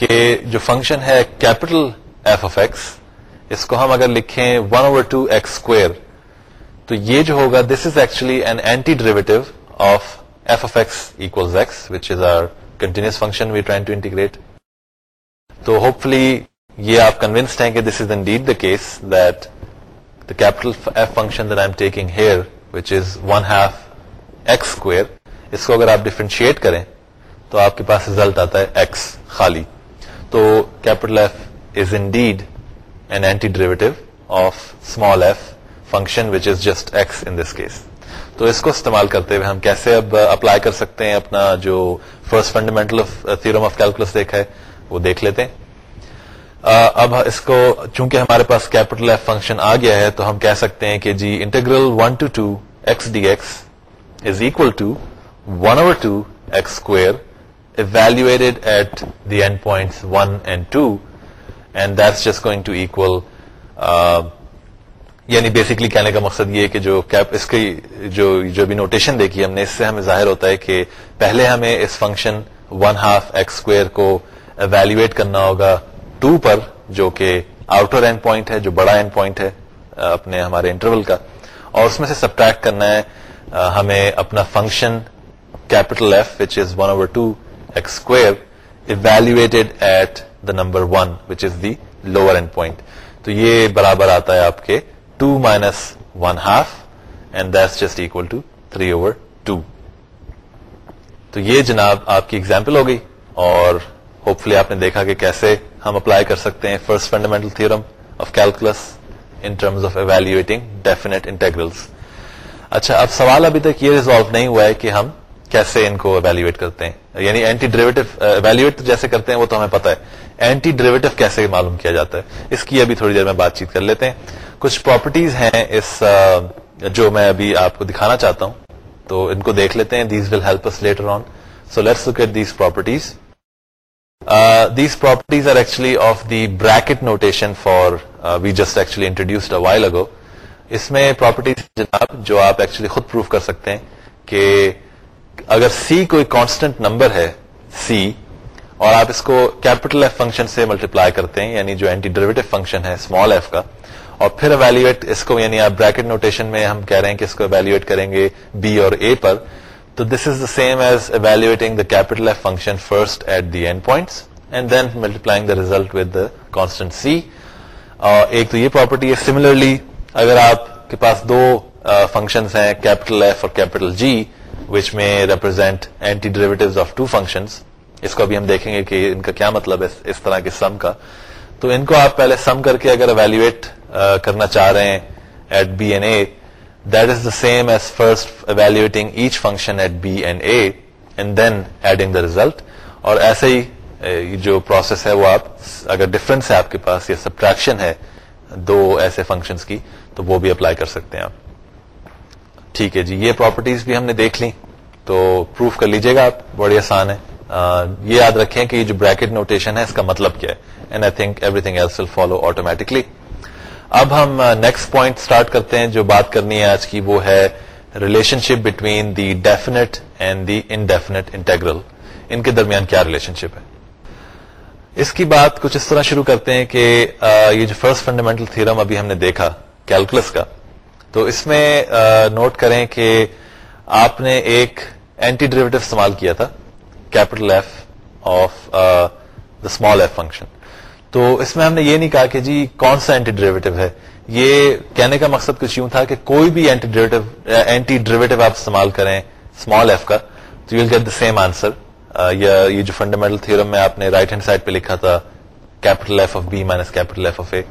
کہ جو فنکشن ہے کیپٹل ایف آف ایکس اس کو ہم اگر لکھیں one over two X square تو یہ جو ہوگا this is actually an antiderivative of F our continuous function we integrate تو ہوپ فلی یہ آپ کنوینس ہیں کہ this is indeed the case that the capital اس کو اگر آپ ڈیفرینشیٹ کریں تو آپ کے پاس ریزلٹ آتا ہے تو capital F is indeed an antiderivative of smalls تو اس کو استعمال کرتے ہوئے ہم کیسے اب اپلائی کر سکتے ہیں اپنا جو first fundamental theorem of calculus دیکھا ہے وہ دیکھ لیتے ہیں اب اس کو چونکہ ہمارے پاس کیپٹل ایف فنکشن آ گیا ہے تو ہم کہہ سکتے ہیں کہ جی integral one to two X D X is equal to one over two X square evaluated at the end point one and two and this is going to equal یعنی بیسکلی کہنے کا مقصد یہ کہ جو کیپ اس کی جو جو بھی نوٹیشن دیکھی ہم نے اس سے ہمیں ظاہر ہوتا ہے کہ پہلے ہمیں اس function one half X square کو ایویلویٹ کرنا ہوگا ٹو پر جو کہ آؤٹر اینڈ پوائنٹ ہے جو بڑا اینڈ پوائنٹ ہے اپنے ہمارے انٹرول کا اور اس میں سے سبٹریکٹ کرنا ہے ہمیں اپنا function capital F which is one over two X square evaluated at the number one which is the lower end point تو یہ برابر آتا ہے آپ کے 2 minus 1 half and that's just equal to 3 over 2 تو یہ جناب آپ کی ایگزامپل ہو گئی اور فلی آپ نے دیکھا کہ کیسے ہم اپلائی کر سکتے ہیں first fundamental theorem of calculus in terms of evaluating اچھا اب سوال ابھی تک یہ ریزالو نہیں ہوا ہے کہ ہم کیسے ان کو ایویلویٹ کرتے ہیں یعنی اینٹی ڈریویٹ ایویلویٹ جیسے کرتے ہیں وہ تو ہمیں پتا ہے اینٹی ڈریویٹو کیسے معلوم کیا جاتا ہے اس کی ابھی تھوڑی دیر میں بات چیت کر لیتے ہیں کچھ پراپرٹیز ہیں اس جو میں ابھی آپ کو دکھانا چاہتا ہوں تو ان کو دیکھ لیتے ہیں these will help later on so let's look at these properties these properties are actually of the bracket notation for we just actually introduce while ago اس میں پراپرٹیز جناب جو آپ ایکچولی خود پروف کر سکتے ہیں کہ اگر سی کوئی کانسٹنٹ نمبر ہے سی اور آپ اس کو کیپٹل ایف فنکشن سے ملٹیپلائی کرتے ہیں یعنی جو اینٹی ڈریویٹو فنکشن ہے اسمال ایف کا اور پھر اویلوٹ اس کو یعنی آپ بریکٹ نوٹیشن میں ہم کہہ رہے ہیں کہ اس کو اویلویٹ کریں گے بی اور اے پر تو this is the same as evaluating the capital F function first at the end points and then multiplying the result with the constant C ایک تو یہ پراپرٹی ہے سملرلی اگر آپ کے پاس دو فنکشن ہیں کیپٹل ایف اور کیپٹل جی وچ میں represent antiderivative of two functions اس کو ابھی ہم دیکھیں گے کہ ان کا کیا مطلب ہے اس طرح کے سم کا تو ان کو آپ پہلے سم کر کے اگر اویلویٹ کرنا چاہ رہے ہیں at B and A that is the same as first evaluating H function at B and A and then adding the result اور ایسے ہی جو پروسیس ہے وہ آپ اگر ڈفرنس ہے آپ کے پاس یا سبٹریکشن ہے دو ایسے فنکشن کی تو وہ بھی اپلائی کر سکتے ہیں آپ ٹھیک ہے جی یہ پراپرٹیز بھی ہم نے دیکھ لی تو پروف کر لیجیے گا آپ بڑی آسان ہے یہ یاد رکھیں کہ یہ جو بریکٹ نوٹیشن ہے اس کا مطلب کیا ہے and I think everything else will follow automatically اب ہم نیکسٹ پوائنٹ اسٹارٹ کرتے ہیں جو بات کرنی ہے آج کی وہ ہے relationship between the definite and the indefinite integral ان کے درمیان کیا ریلیشن شپ ہے اس کی بات کچھ اس طرح شروع کرتے ہیں کہ یہ جو فرسٹ فنڈامینٹل تھرم ابھی ہم نے دیکھا کیلکولس کا تو اس میں نوٹ کریں کہ آپ نے ایک اینٹی ڈریویٹو استعمال کیا تھا capital F F of the small function تو اس میں ہم نے یہ نہیں کہا کہ جی کون سا اینٹی ڈریویٹو ہے یہ کہنے کا مقصد کچھ یوں تھا کہ کوئی بھی اینٹی اینٹی ڈریویٹو ڈریویٹو آپ استعمال کریں اسمال ایف کا تو you will get the same answer یا یہ جو فنڈامنٹل تھورم میں آپ نے رائٹ ہینڈ سائڈ پہ لکھا تھا capital F of B minus capital F of A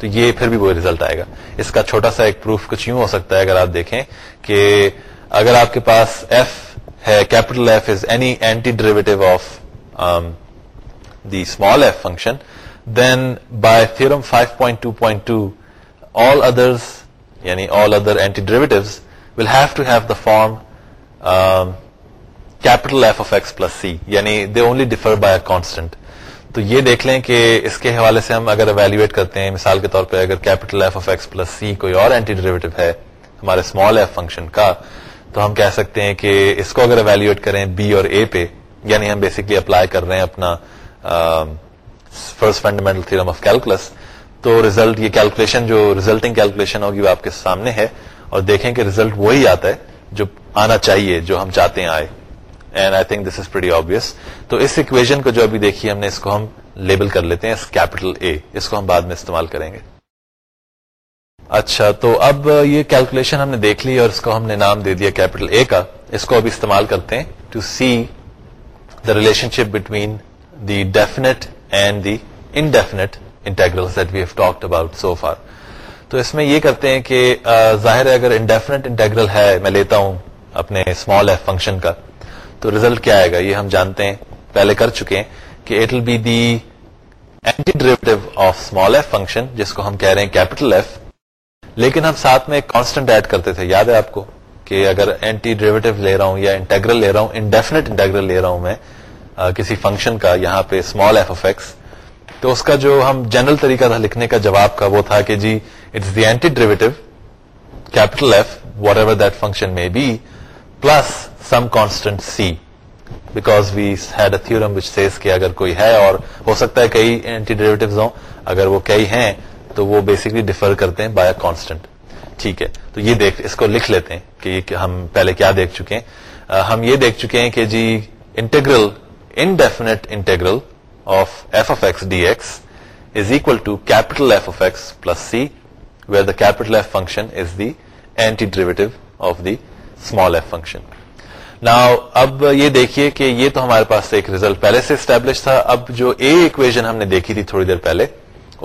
تو یہ پھر بھی وہ ریزلٹ آئے گا اس کا چھوٹا سا ایک پروف کچھ یوں ہو سکتا ہے اگر آپ دیکھیں کہ اگر آپ کے پاس ایف ہے capital F is any antiderivative of the small F function then by theorem 5.2.2 all others یعنی all other antiderivative will have to have the form um, capital F of x plus c یعنی they only differ by a constant تو یہ دیکھ لیں کہ اس کے حوالے سے ہم اگر اویلویٹ کرتے ہیں مثال کے طور پہ اگر capital F of X plus C کوئی اور اینٹی ڈریویٹو ہے ہمارے اسمال ایف فنکشن کا تو ہم کہہ سکتے ہیں کہ اس کو اگر اویلیوٹ کریں بی اور اے پہ یعنی ہم بیسکلی اپلائی کر رہے ہیں اپنا first fundamental theorem of calculus تو ریزلٹ یہ کیلکولیشن جو ریزلٹنگ کیلکولیشن ہوگی وہ آپ کے سامنے ہے اور دیکھیں کہ ریزلٹ وہی آتا ہے جو آنا چاہیے جو ہم چاہتے ہیں آئے and I think this is very obvious تو اس اکویژن کو جو ابھی دیکھیے ہم نے اس کو ہم لیبل کر لیتے ہیں کیپٹل اے اس کو ہم بعد میں استعمال کریں گے اچھا تو اب یہ کیلکولیشن ہم نے دیکھ لی اور اس کو ہم نے نام دے دیا کیپٹل اے کا اس کو اب استعمال کرتے ہیں to see the relationship between the definite and the indefinite talked about so far تو اس میں یہ کرتے ہیں کہ ظاہر ہے اگر انڈیفینٹ انٹیگرل ہے میں لیتا ہوں اپنے اسمال ایف فنکشن کا تو ریزلٹ کیا آئے گا یہ ہم جانتے ہیں پہلے کر چکے ہیں کہ it will be the anti derivative of small F function جس کو ہم کہہ رہے ہیں کیپٹل ایف لیکن ہم ساتھ میں ایک کانسٹنٹ ایڈ کرتے تھے یاد ہے آپ کو کہ اگر اینٹی ڈریویٹو لے رہا ہوں یا انٹیگرل لے رہا ہوں انڈیفینٹ انٹیگرل لے رہا ہوں میں آ, کسی فنکشن کا یہاں پہ اسمال ایف اف ایکس تو اس کا جو ہم جنرل طریقہ تھا لکھنے کا جواب کا وہ تھا کہ جی it's the antiderivative capital F whatever that function میں B plus some constant C because we had a theorem which says کہ اگر کوئی ہے اور ہو سکتا ہے کئی اینٹی ڈریویٹوز ہوں اگر وہ کئی ہیں تو وہ بیسکلی ڈیفر کرتے ہیں بایا کانسٹنٹ ٹھیک ہے تو یہ دیکھ اس کو لکھ لیتے ہیں کہ ہم پہلے کیا دیکھ چکے ہیں ہم یہ دیکھ چکے ہیں کہ جی integral indefinite integral of F of X D X is equal to capital F of X plus C where the capital F function is the antiderivative of the small F function now اب یہ دیکھیے کہ یہ تو ہمارے پاس ایک ریزلٹ پہلے سے اسٹیبلش تھا اب جو اے اکویژن ہم نے دیکھی تھی تھوڑی دیر پہلے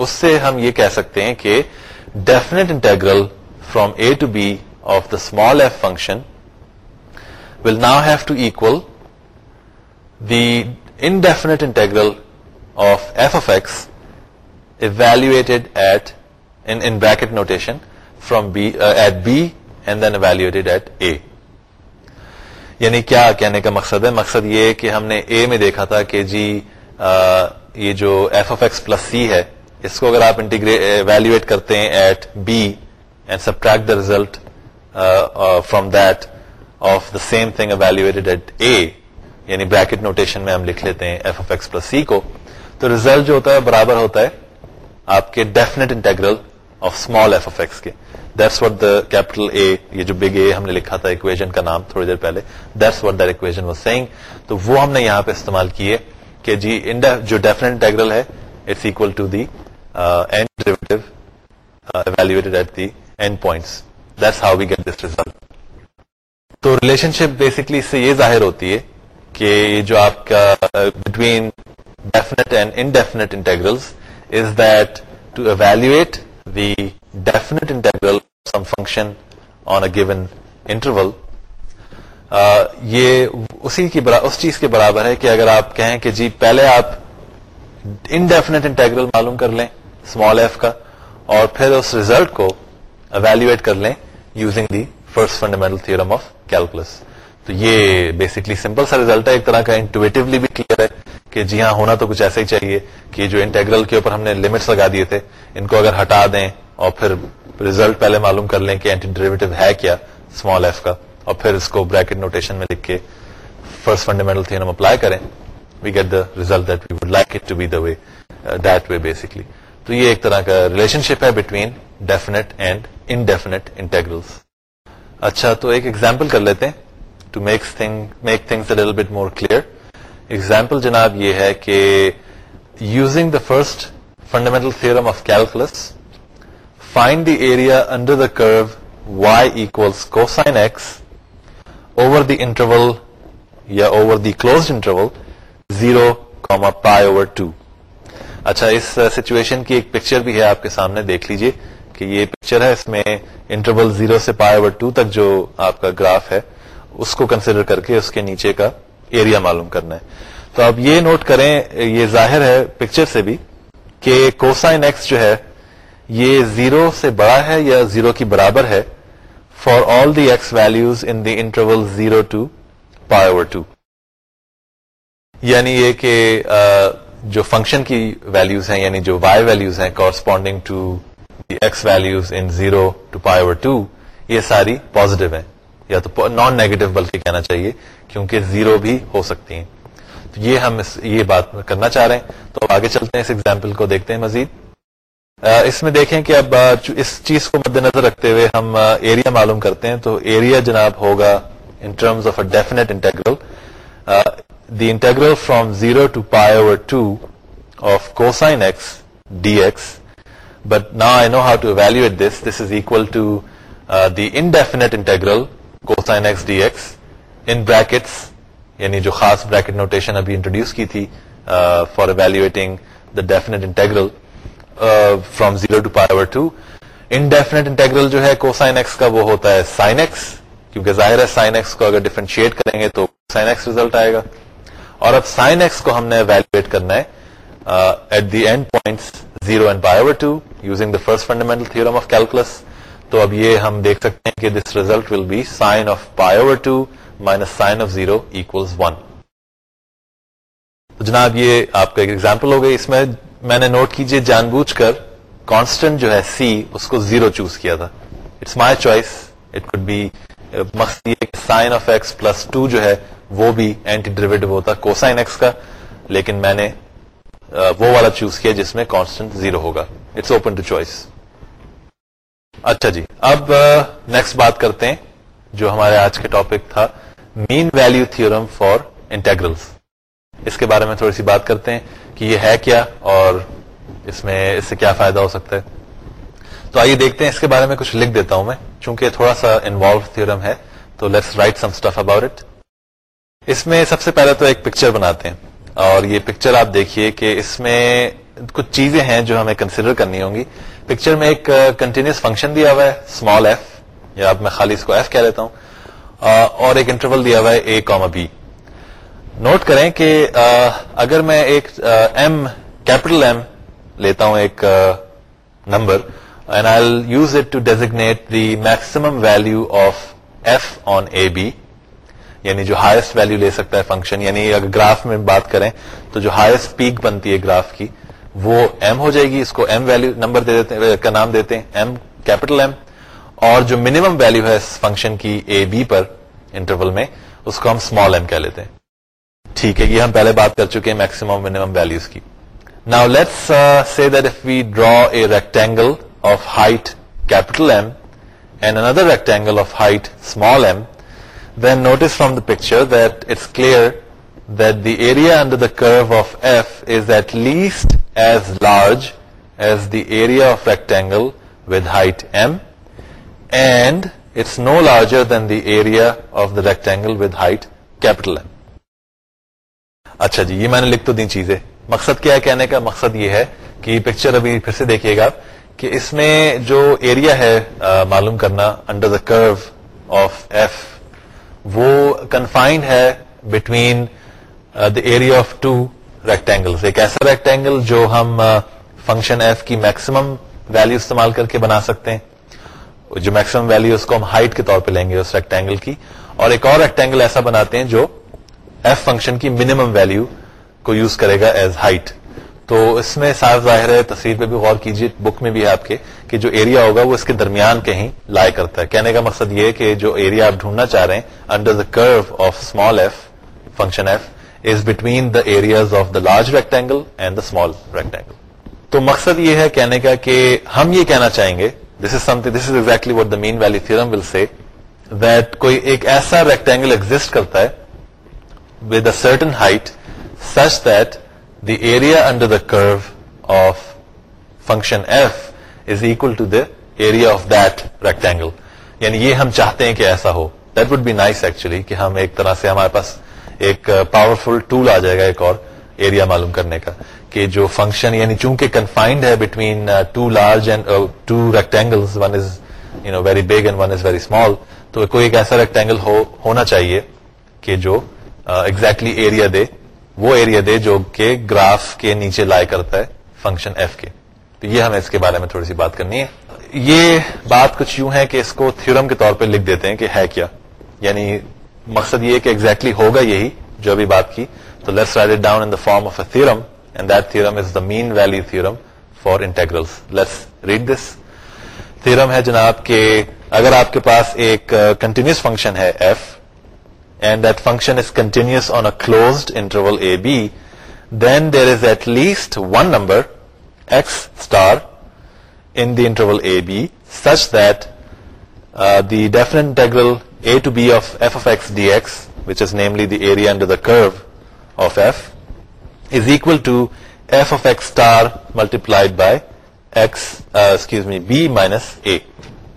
اس سے ہم یہ کہہ سکتے ہیں کہ definite integral from A to B of the small F function will now have to equal the indefinite integral of F of X evaluated at in bracket notation from B at B and then evaluated at A یعنی کیا کہنے کا مقصد ہے مقصد یہ کہ ہم نے اے میں دیکھا تھا کہ جی آ, یہ جو F of X plus C ہے اس کو اگر آپ ویلویٹ کرتے ہیں at B and subtract the result from that of the same thing evaluated at A یعنی بریکٹ نوٹیشن میں ہم لکھ لیتے ہیں F F X plus C کو تو ریزلٹ جو ہوتا ہے برابر ہوتا ہے آپ کے definite integral of small F F X کے that's what the capital A یہ جو بگ اے ہم نے لکھا تھا اکویژن کا نام تھوڑی دیر پہلے that's what that equation was saying تو وہ ہم نے یہاں پہ استعمال کیے کہ جی جو ڈیفینیٹ انٹیگرل ہے اٹس اکول ٹو دی تو ریلیشن شپ بیسکلی اس سے یہ ظاہر ہوتی ہے کہ یہ جو آپ کا between definite and indefinite integral is that to evaluate that some function on a given یہ اسی کی اس چیز کے برابر ہے کہ اگر آپ کہیں کہ جی پہلے آپ انڈیفنیٹ انٹرگرل معلوم کر لیں اسمال ایف کا اور پھر اس ریزلٹ کو اویلویٹ کر لیں using the first fundamental theorem of calculus تو یہ بیسکلی سمپل سا ریزلٹ ہے ایک طرح کا انٹویٹولی بھی کلیئر ہے کہ جی ہاں ہونا تو کچھ ایسا ہی چاہیے کہ جو انٹیگرل کے اوپر ہم نے لمٹس لگا دیے تھے ان کو اگر ہٹا دیں اور پھر ریزلٹ پہلے معلوم کر لیں کہ اینٹی ڈریویٹو ہے کیا اسمال ایف کا اور پھر اس کو بریکٹ نوٹیشن میں لکھ کے فرسٹ فنڈامنٹل تھیورم اپلائی کریں we get the result that we would like it to be the way that way basically تو یہ ایک طرح کا ریلیشن شپ ہے between definite and indefinite integrals اچھا تو ایک ایگزامپل کر لیتے ہیں to makes make things bit more clear example جناب یہ ہے کہ using the first fundamental theorem of calculus find the area under the curve Y equals cosine X over the interval یا over the closed interval zero comma pi over two اچھا اس سچویشن کی ایک پکچر بھی ہے آپ کے سامنے دیکھ لیجئے کہ یہ پکچر ہے اس میں انٹرول زیرو سے پائے اوور ٹو تک جو آپ کا گراف ہے اس کو کنسیڈر کر کے اس کے نیچے کا ایریا معلوم کرنا ہے تو آپ یہ نوٹ کریں یہ ظاہر ہے پکچر سے بھی کہ کوسائن ایکس جو ہے یہ زیرو سے بڑا ہے یا زیرو کی برابر ہے for all the X values in the interval zero to pi over two یعنی یہ کہ جو فنکشن کی ویلوز ہیں یعنی جو وائی ویلوز ہیں corresponding to to in pi over یہ ساری پوزیٹو ہیں یا تو نان نیگیٹو بلکہ کہنا چاہیے کیونکہ زیرو بھی ہو سکتی ہیں تو یہ ہم اس یہ بات کرنا چاہ رہے ہیں تو آگے چلتے ہیں اس ایگزامپل کو دیکھتے ہیں مزید Uh, اس میں دیکھیں کہ اب uh, اس چیز کو مد نظر رکھتے ہوئے ہم ایریا uh, معلوم کرتے ہیں تو ایریا جناب ہوگا in terms of a definite the 0 from zero to 2 to of x dx D now but نا I know how to evaluate this this is equal to the indefinite integral x dx in brackets یعنی جو خاص بریکٹ نوٹیشن ابھی انٹروڈیوس کی تھی for evaluating the definite integral from zero to pi over two indefinite integral جو ہے ایکس کا وہ ہوتا ہے ایکس کیونکہ ظاہر ہے سائن ایکس کو اگر ڈیفرینشیٹ کریں گے تو سائن ایکس ریزلٹ آئے گا اور اب سائن ایکس کو ہم نے ویلویٹ کرنا ہے at the end point zero and pi over two using the first fundamental theorem of calculus تو اب یہ ہم دیکھ سکتے ہیں کہ this result will be sine of pi over two minus sine of zero equals one جناب یہ آپ کا ایک ایگزامپل ہو گئی اس میں میں نے نوٹ کیجئے جان بوجھ کر کانسٹنٹ جو ہے سی اس کو زیرو چوز کیا تھا it's my choice it could be مقصد یہ sine of X plus two جو ہے وہ بھی اینٹی ڈریویٹو ہوتا کو لیکن میں نے وہ والا چوز کیا جس میں کانسٹنٹ زیرو ہوگا اٹس اوپن ٹو چوائس اچھا جی اب نیکسٹ بات کرتے ہیں جو ہمارے آج کے ٹاپک تھا mean value theorem for integral اس کے بارے میں تھوڑی سی بات کرتے ہیں کہ یہ ہے کیا اور اس میں اس سے کیا فائدہ ہو سکتا ہے تو آئیے دیکھتے ہیں اس کے بارے میں کچھ لکھ دیتا ہوں میں چونکہ تھوڑا سا انوالو تھیورم ہے تو let's write some stuff about it اس میں سب سے پہلے تو ایک پکچر بناتے ہیں اور یہ پکچر آپ دیکھیے کہ اس میں کچھ چیزیں ہیں جو ہمیں کنسیڈر کرنی ہوں گی پکچر میں ایک کنٹینیوس uh, فنکشن دیا ہوا ہے اسمال ایف یا اب میں خالی اس کو ایف کہہ لیتا ہوں uh, اور ایک انٹرول دیا ہوا ہے اے بی نوٹ کریں کہ uh, اگر میں ایک ایم کیپٹل ایم لیتا ہوں ایک number maximum value of F on A B یعنی جو ہائیسٹ ویلو لے سکتا ہے فنکشن یعنی اگر گراف میں بات کریں تو جو ہائیسٹ پیک بنتی ہے گراف کی وہ ایم ہو جائے گی اس کو ایم ویلو نمبر کا نام دیتے ہیں ایم کیپیٹل ایم اور جو منیمم ویلو ہے اس فنکشن کی اے بی پر انٹرول میں اس کو ہم اسمال ایم کہہ لیتے ہیں ٹھیک ہے یہ ہم پہلے بات کر چکے ہیں میکسیمم منیمم ویلوز کی now let's that we draw a rectangle of height height M and height M and it's no larger than the area of the capital M اچھا جی یہ میں نے لکھ تو دی چیزیں مقصد کیا ہے کہنے کا مقصد یہ ہے یہ پکچر ابھی پھر سے دیکھیے گا کہ اس میں جو ایریا ہے معلوم کرنا under the curve of f وہ کنفائنڈ ہے between the area of two rectangle ایک ایسا ریکٹینگل جو ہم فنکشن ایف کی میکسیمم ویلو استعمال کر کے بنا سکتے ہیں جو میکسیمم ویلو اس کو ہم ہائٹ کے طور پہ لیں گے اس ریکٹینگل کی اور ایک اور ریکٹینگل ایسا بناتے ہیں جو ایف فنکشن کی منیمم ویلو کو یوز کرے گا ایز ہائٹ تو اس میں صاف ظاہر ہے تصویر پہ بھی غور کیجیے بک میں بھی ہے آپ کے کہ جو ایریا ہوگا وہ اس کے درمیان کہیں لائے کرتا ہے کہنے کا مقصد یہ ہے کہ جو ایریا آپ ڈھونڈنا چاہ رہے ہیں under the curve of small F F function is between the areas of the large rectangle and the small rectangle تو مقصد یہ ہے کہنے کا کہ ہم یہ کہنا چاہیں گے this is something this is exactly what the mean value theorem will say that کوئی ایک ایسا ریکٹینگل ایگزٹ کرتا ہے with a certain height such that the area under the curve to the rectangle یعنی یہ ہم چاہتے ہیں کہ ایسا ہو that would be nice actually کہ ہم ایک طرح سے ہمارے پاس ایک پاورفل ٹول آ جائے گا ایک اور ایریا معلوم کرنے کا کہ جو فنکشن یعنی چونکہ کنفائنڈ ہے between two large and two rectangle one is you know very big and one is very small تو کوئی ایک ایسا ریکٹینگل ہو, ہونا چاہیے کہ جو exactly uh, area uh, uh, uh, exactly دے وہ ایریا دے جو کہ گراف کے نیچے لائے کرتا ہے فنکشن ایف کے تو یہ ہمیں اس کے بارے میں تھوڑی سی بات کرنی ہے یہ بات کچھ یوں ہے کہ اس کو تھیورم کے طور پہ لکھ دیتے ہیں کہ ہے کیا یعنی مقصد یہ کہ ایکزیکٹلی ہوگا یہی جو ابھی بات کی تو let's write it down form of a theorem and that is the mean value theorem for integral let's read this theorem ہے جناب کہ اگر آپ کے پاس ایک کنٹینیوس فنکشن ہے F and function is continuous on ازڈ interval a be such دفل اے to beef F of S D S which is namely the area under دا کر ملٹیپلائیڈ بائیس می بیس اے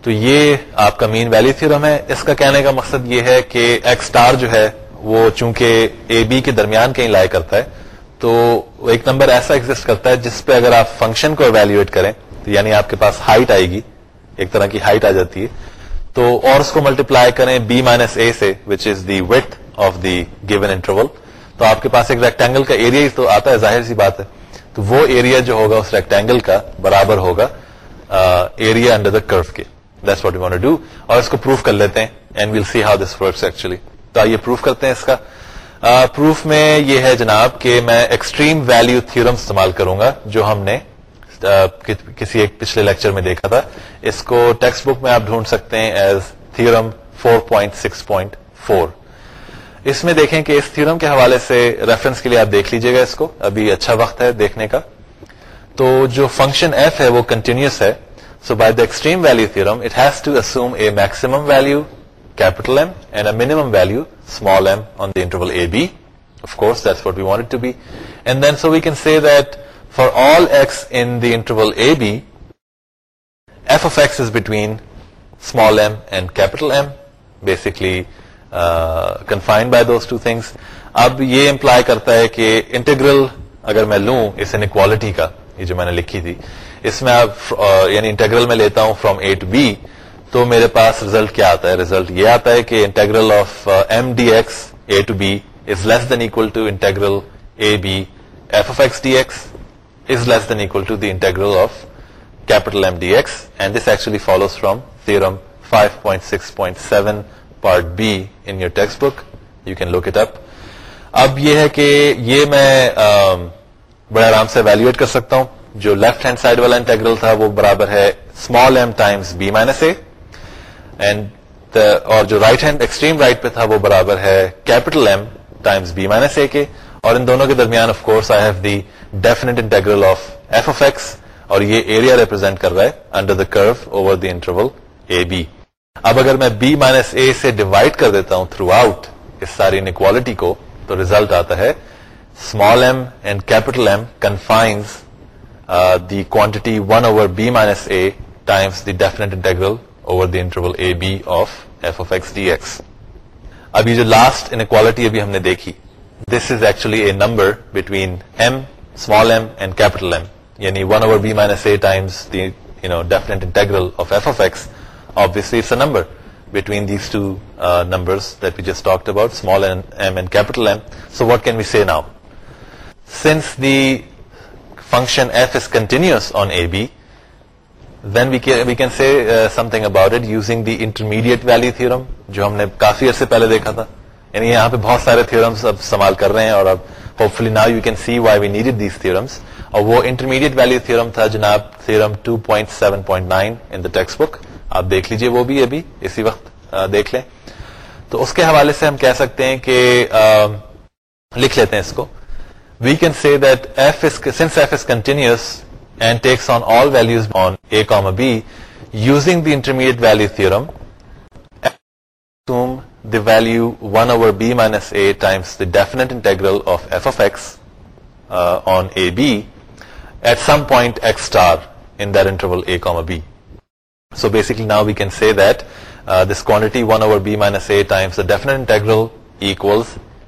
تو یہ آپ کا مین ویلی تھیورم ہے اس کا کہنے کا مقصد یہ ہے کہ ایکس اسٹار جو ہے وہ چونکہ اے بی کے درمیان کہیں لائے کرتا ہے تو ایک نمبر ایسا ایگزٹ کرتا ہے جس پہ اگر آپ فنکشن کو ایویلویٹ کریں تو یعنی آپ کے پاس ہائٹ آئے گی ایک طرح کی ہائٹ آ جاتی ہے تو اور اس کو ملٹیپلائی کریں بی مائنس اے سے which is the width of the given interval تو آپ کے پاس ایک ریکٹینگل کا ایریا تو آتا ہے ظاہر سی بات ہے تو وہ ایریا جو ہوگا اس ریکٹینگل کا برابر ہوگا ایریا انڈر دا کرو کے that's what you want do اور اس کو پروف کر لیتے ہیں and we'll see how this works actually تو آئیے پروف کرتے ہیں اس کا پروف uh, میں یہ ہے جناب کہ میں ایکسٹریم ویلیو تھیورم استعمال کروں گا جو ہم نے کسی ایک پچھلے لیکچر میں دیکھا تھا اس کو ٹیکسٹ بک میں آپ ڈھونڈ سکتے ہیں ایز تھیورم 4.6.4 اس میں دیکھیں کہ اس تھیورم کے حوالے سے ریفرنس کے لیے آپ دیکھ لیجئے گا اس کو ابھی اچھا وقت ہے دیکھنے کا تو جو فنکشن ایف ہے وہ کنٹینیوس ہے so by we extreme value it has maximum value can see interval the interval A B F between between small M and M M basically confined by those two things اب یہ امپلائی کرتا ہے کہ انٹرگرل اگر میں لوں اس انکوالٹی کا یہ جو میں نے لکھی تھی اس میں آپ یعنی انٹرگرل میں لیتا ہوں فرام اے ٹو بی تو میرے پاس ریزلٹ کیا آتا ہے ریزلٹ یہ آتا ہے کہ integral of M D X A to B is less than equal to A B integral of capital M D X and this actually follows from theorem five part B in your textbook you can look it up اب یہ ہے کہ یہ میں بڑے آرام سے ویلویٹ کر سکتا ہوں جو لیفٹ ہینڈ سائڈ والا انٹرگرل تھا وہ برابر ہے small M times B minus A اور جو رائٹ ہینڈ ایکسٹریم رائٹ پہ تھا وہ برابر ہے کیپیٹل بی مائنس اے کے اور ان دونوں کے درمیان of of course I have the F of X اور یہ ایریا ریپرزینٹ کر رہا ہے under the curve over the interval a b اب اگر میں بی مائنس اے سے ڈیوائڈ کر دیتا ہوں تھرو آؤٹ اس ساری انکوالٹی کو تو ریزلٹ آتا ہے small M and capital M confines the quantity 1 over B minus A times the definite integral over the interval A B of F of X D X اب یہ جو لاسٹ انکوالٹی ابھی ہم نے دیکھی this is actually a number between M small M and capital M یعنی 1 over B minus A times the you know definite integral of F of X obviously it's a number between these two uh, numbers that we just talked about, small n, m and capital M. So what can we say now? Since the finishing value theorem جو ہم نے کافی عرصے دیکھا تھا یعنی یہاں پہ بہت سارے تھھیورمس استعمال کر رہے ہیں اور وہ انٹرمیڈیٹ ویلو تھرم تھا جناب theorem two point seven point nine textbook آپ دیکھ لیجیے وہ بھی ابھی اسی وقت دیکھ لیں تو اس کے حوالے سے ہم کہہ سکتے ہیں کہ لکھ لیتے ہیں اس کو we can see that since F continuous the intermediate value theorem the value B مائنسرلس at some پوائنٹلی now we can see this quantity one over B مائنسرل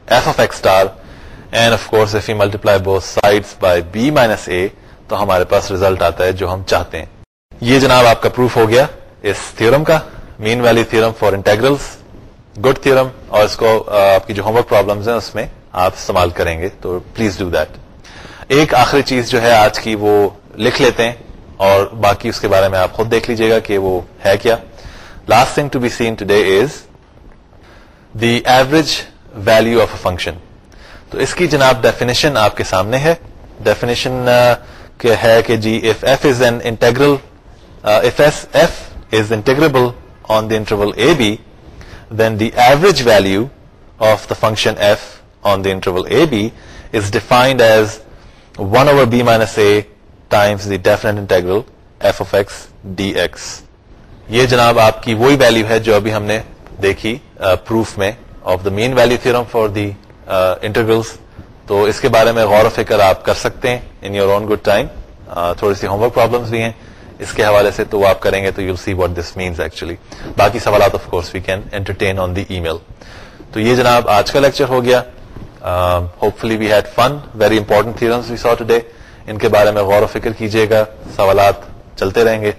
F F X star and of course F you multiply both side by B minus A تو ہمارے پاس ریزلٹ آتا ہے جو ہم چاہتے ہیں یہ جناب آپ کا پروف ہو گیا اس تھیورم کا mean value theorem for integrals good theorem اور اس کو آپ کی جو ہوم ورک پرابلم آپ استعمال کریں گے تو پلیز ڈو دیٹ ایک آخری چیز جو ہے آج کی وہ لکھ لیتے ہیں اور باقی اس کے بارے میں آپ خود دیکھ لیجیے گا کہ وہ ہے کیا last thing to be seen today is the average value of a function تو اس کی جناب ڈیفینیشن آپ کے سامنے ہے ڈیفینیشن ہے کہ جی if F is an if S F is integrable on the interval A B then the average value of the function F on the interval A B is defined as one over B minus A times the F of X D X یہ جناب آپ کی وہی ویلو ہے جو ابھی ہم نے دیکھی پروف میں of the mean value theorem for the intervals تو اس کے بارے میں غور و فکر آپ کر سکتے ہیں in your own good time تھوڑی سی ہوم ورک پرابلمس بھی ہیں اس کے حوالے سے تو آپ کریں گے تو you see what this means actually باقی سوالات of course we can entertain on the email تو یہ جناب آج کا لیکچر ہو گیا hopefully we had fun very important we saw ان کے بارے میں غور و فکر کیجیے گا سوالات چلتے رہیں گے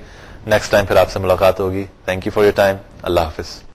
نیکسٹ ٹائم پھر آپ سے ملاقات ہوگی thank you for your time Allah حافظ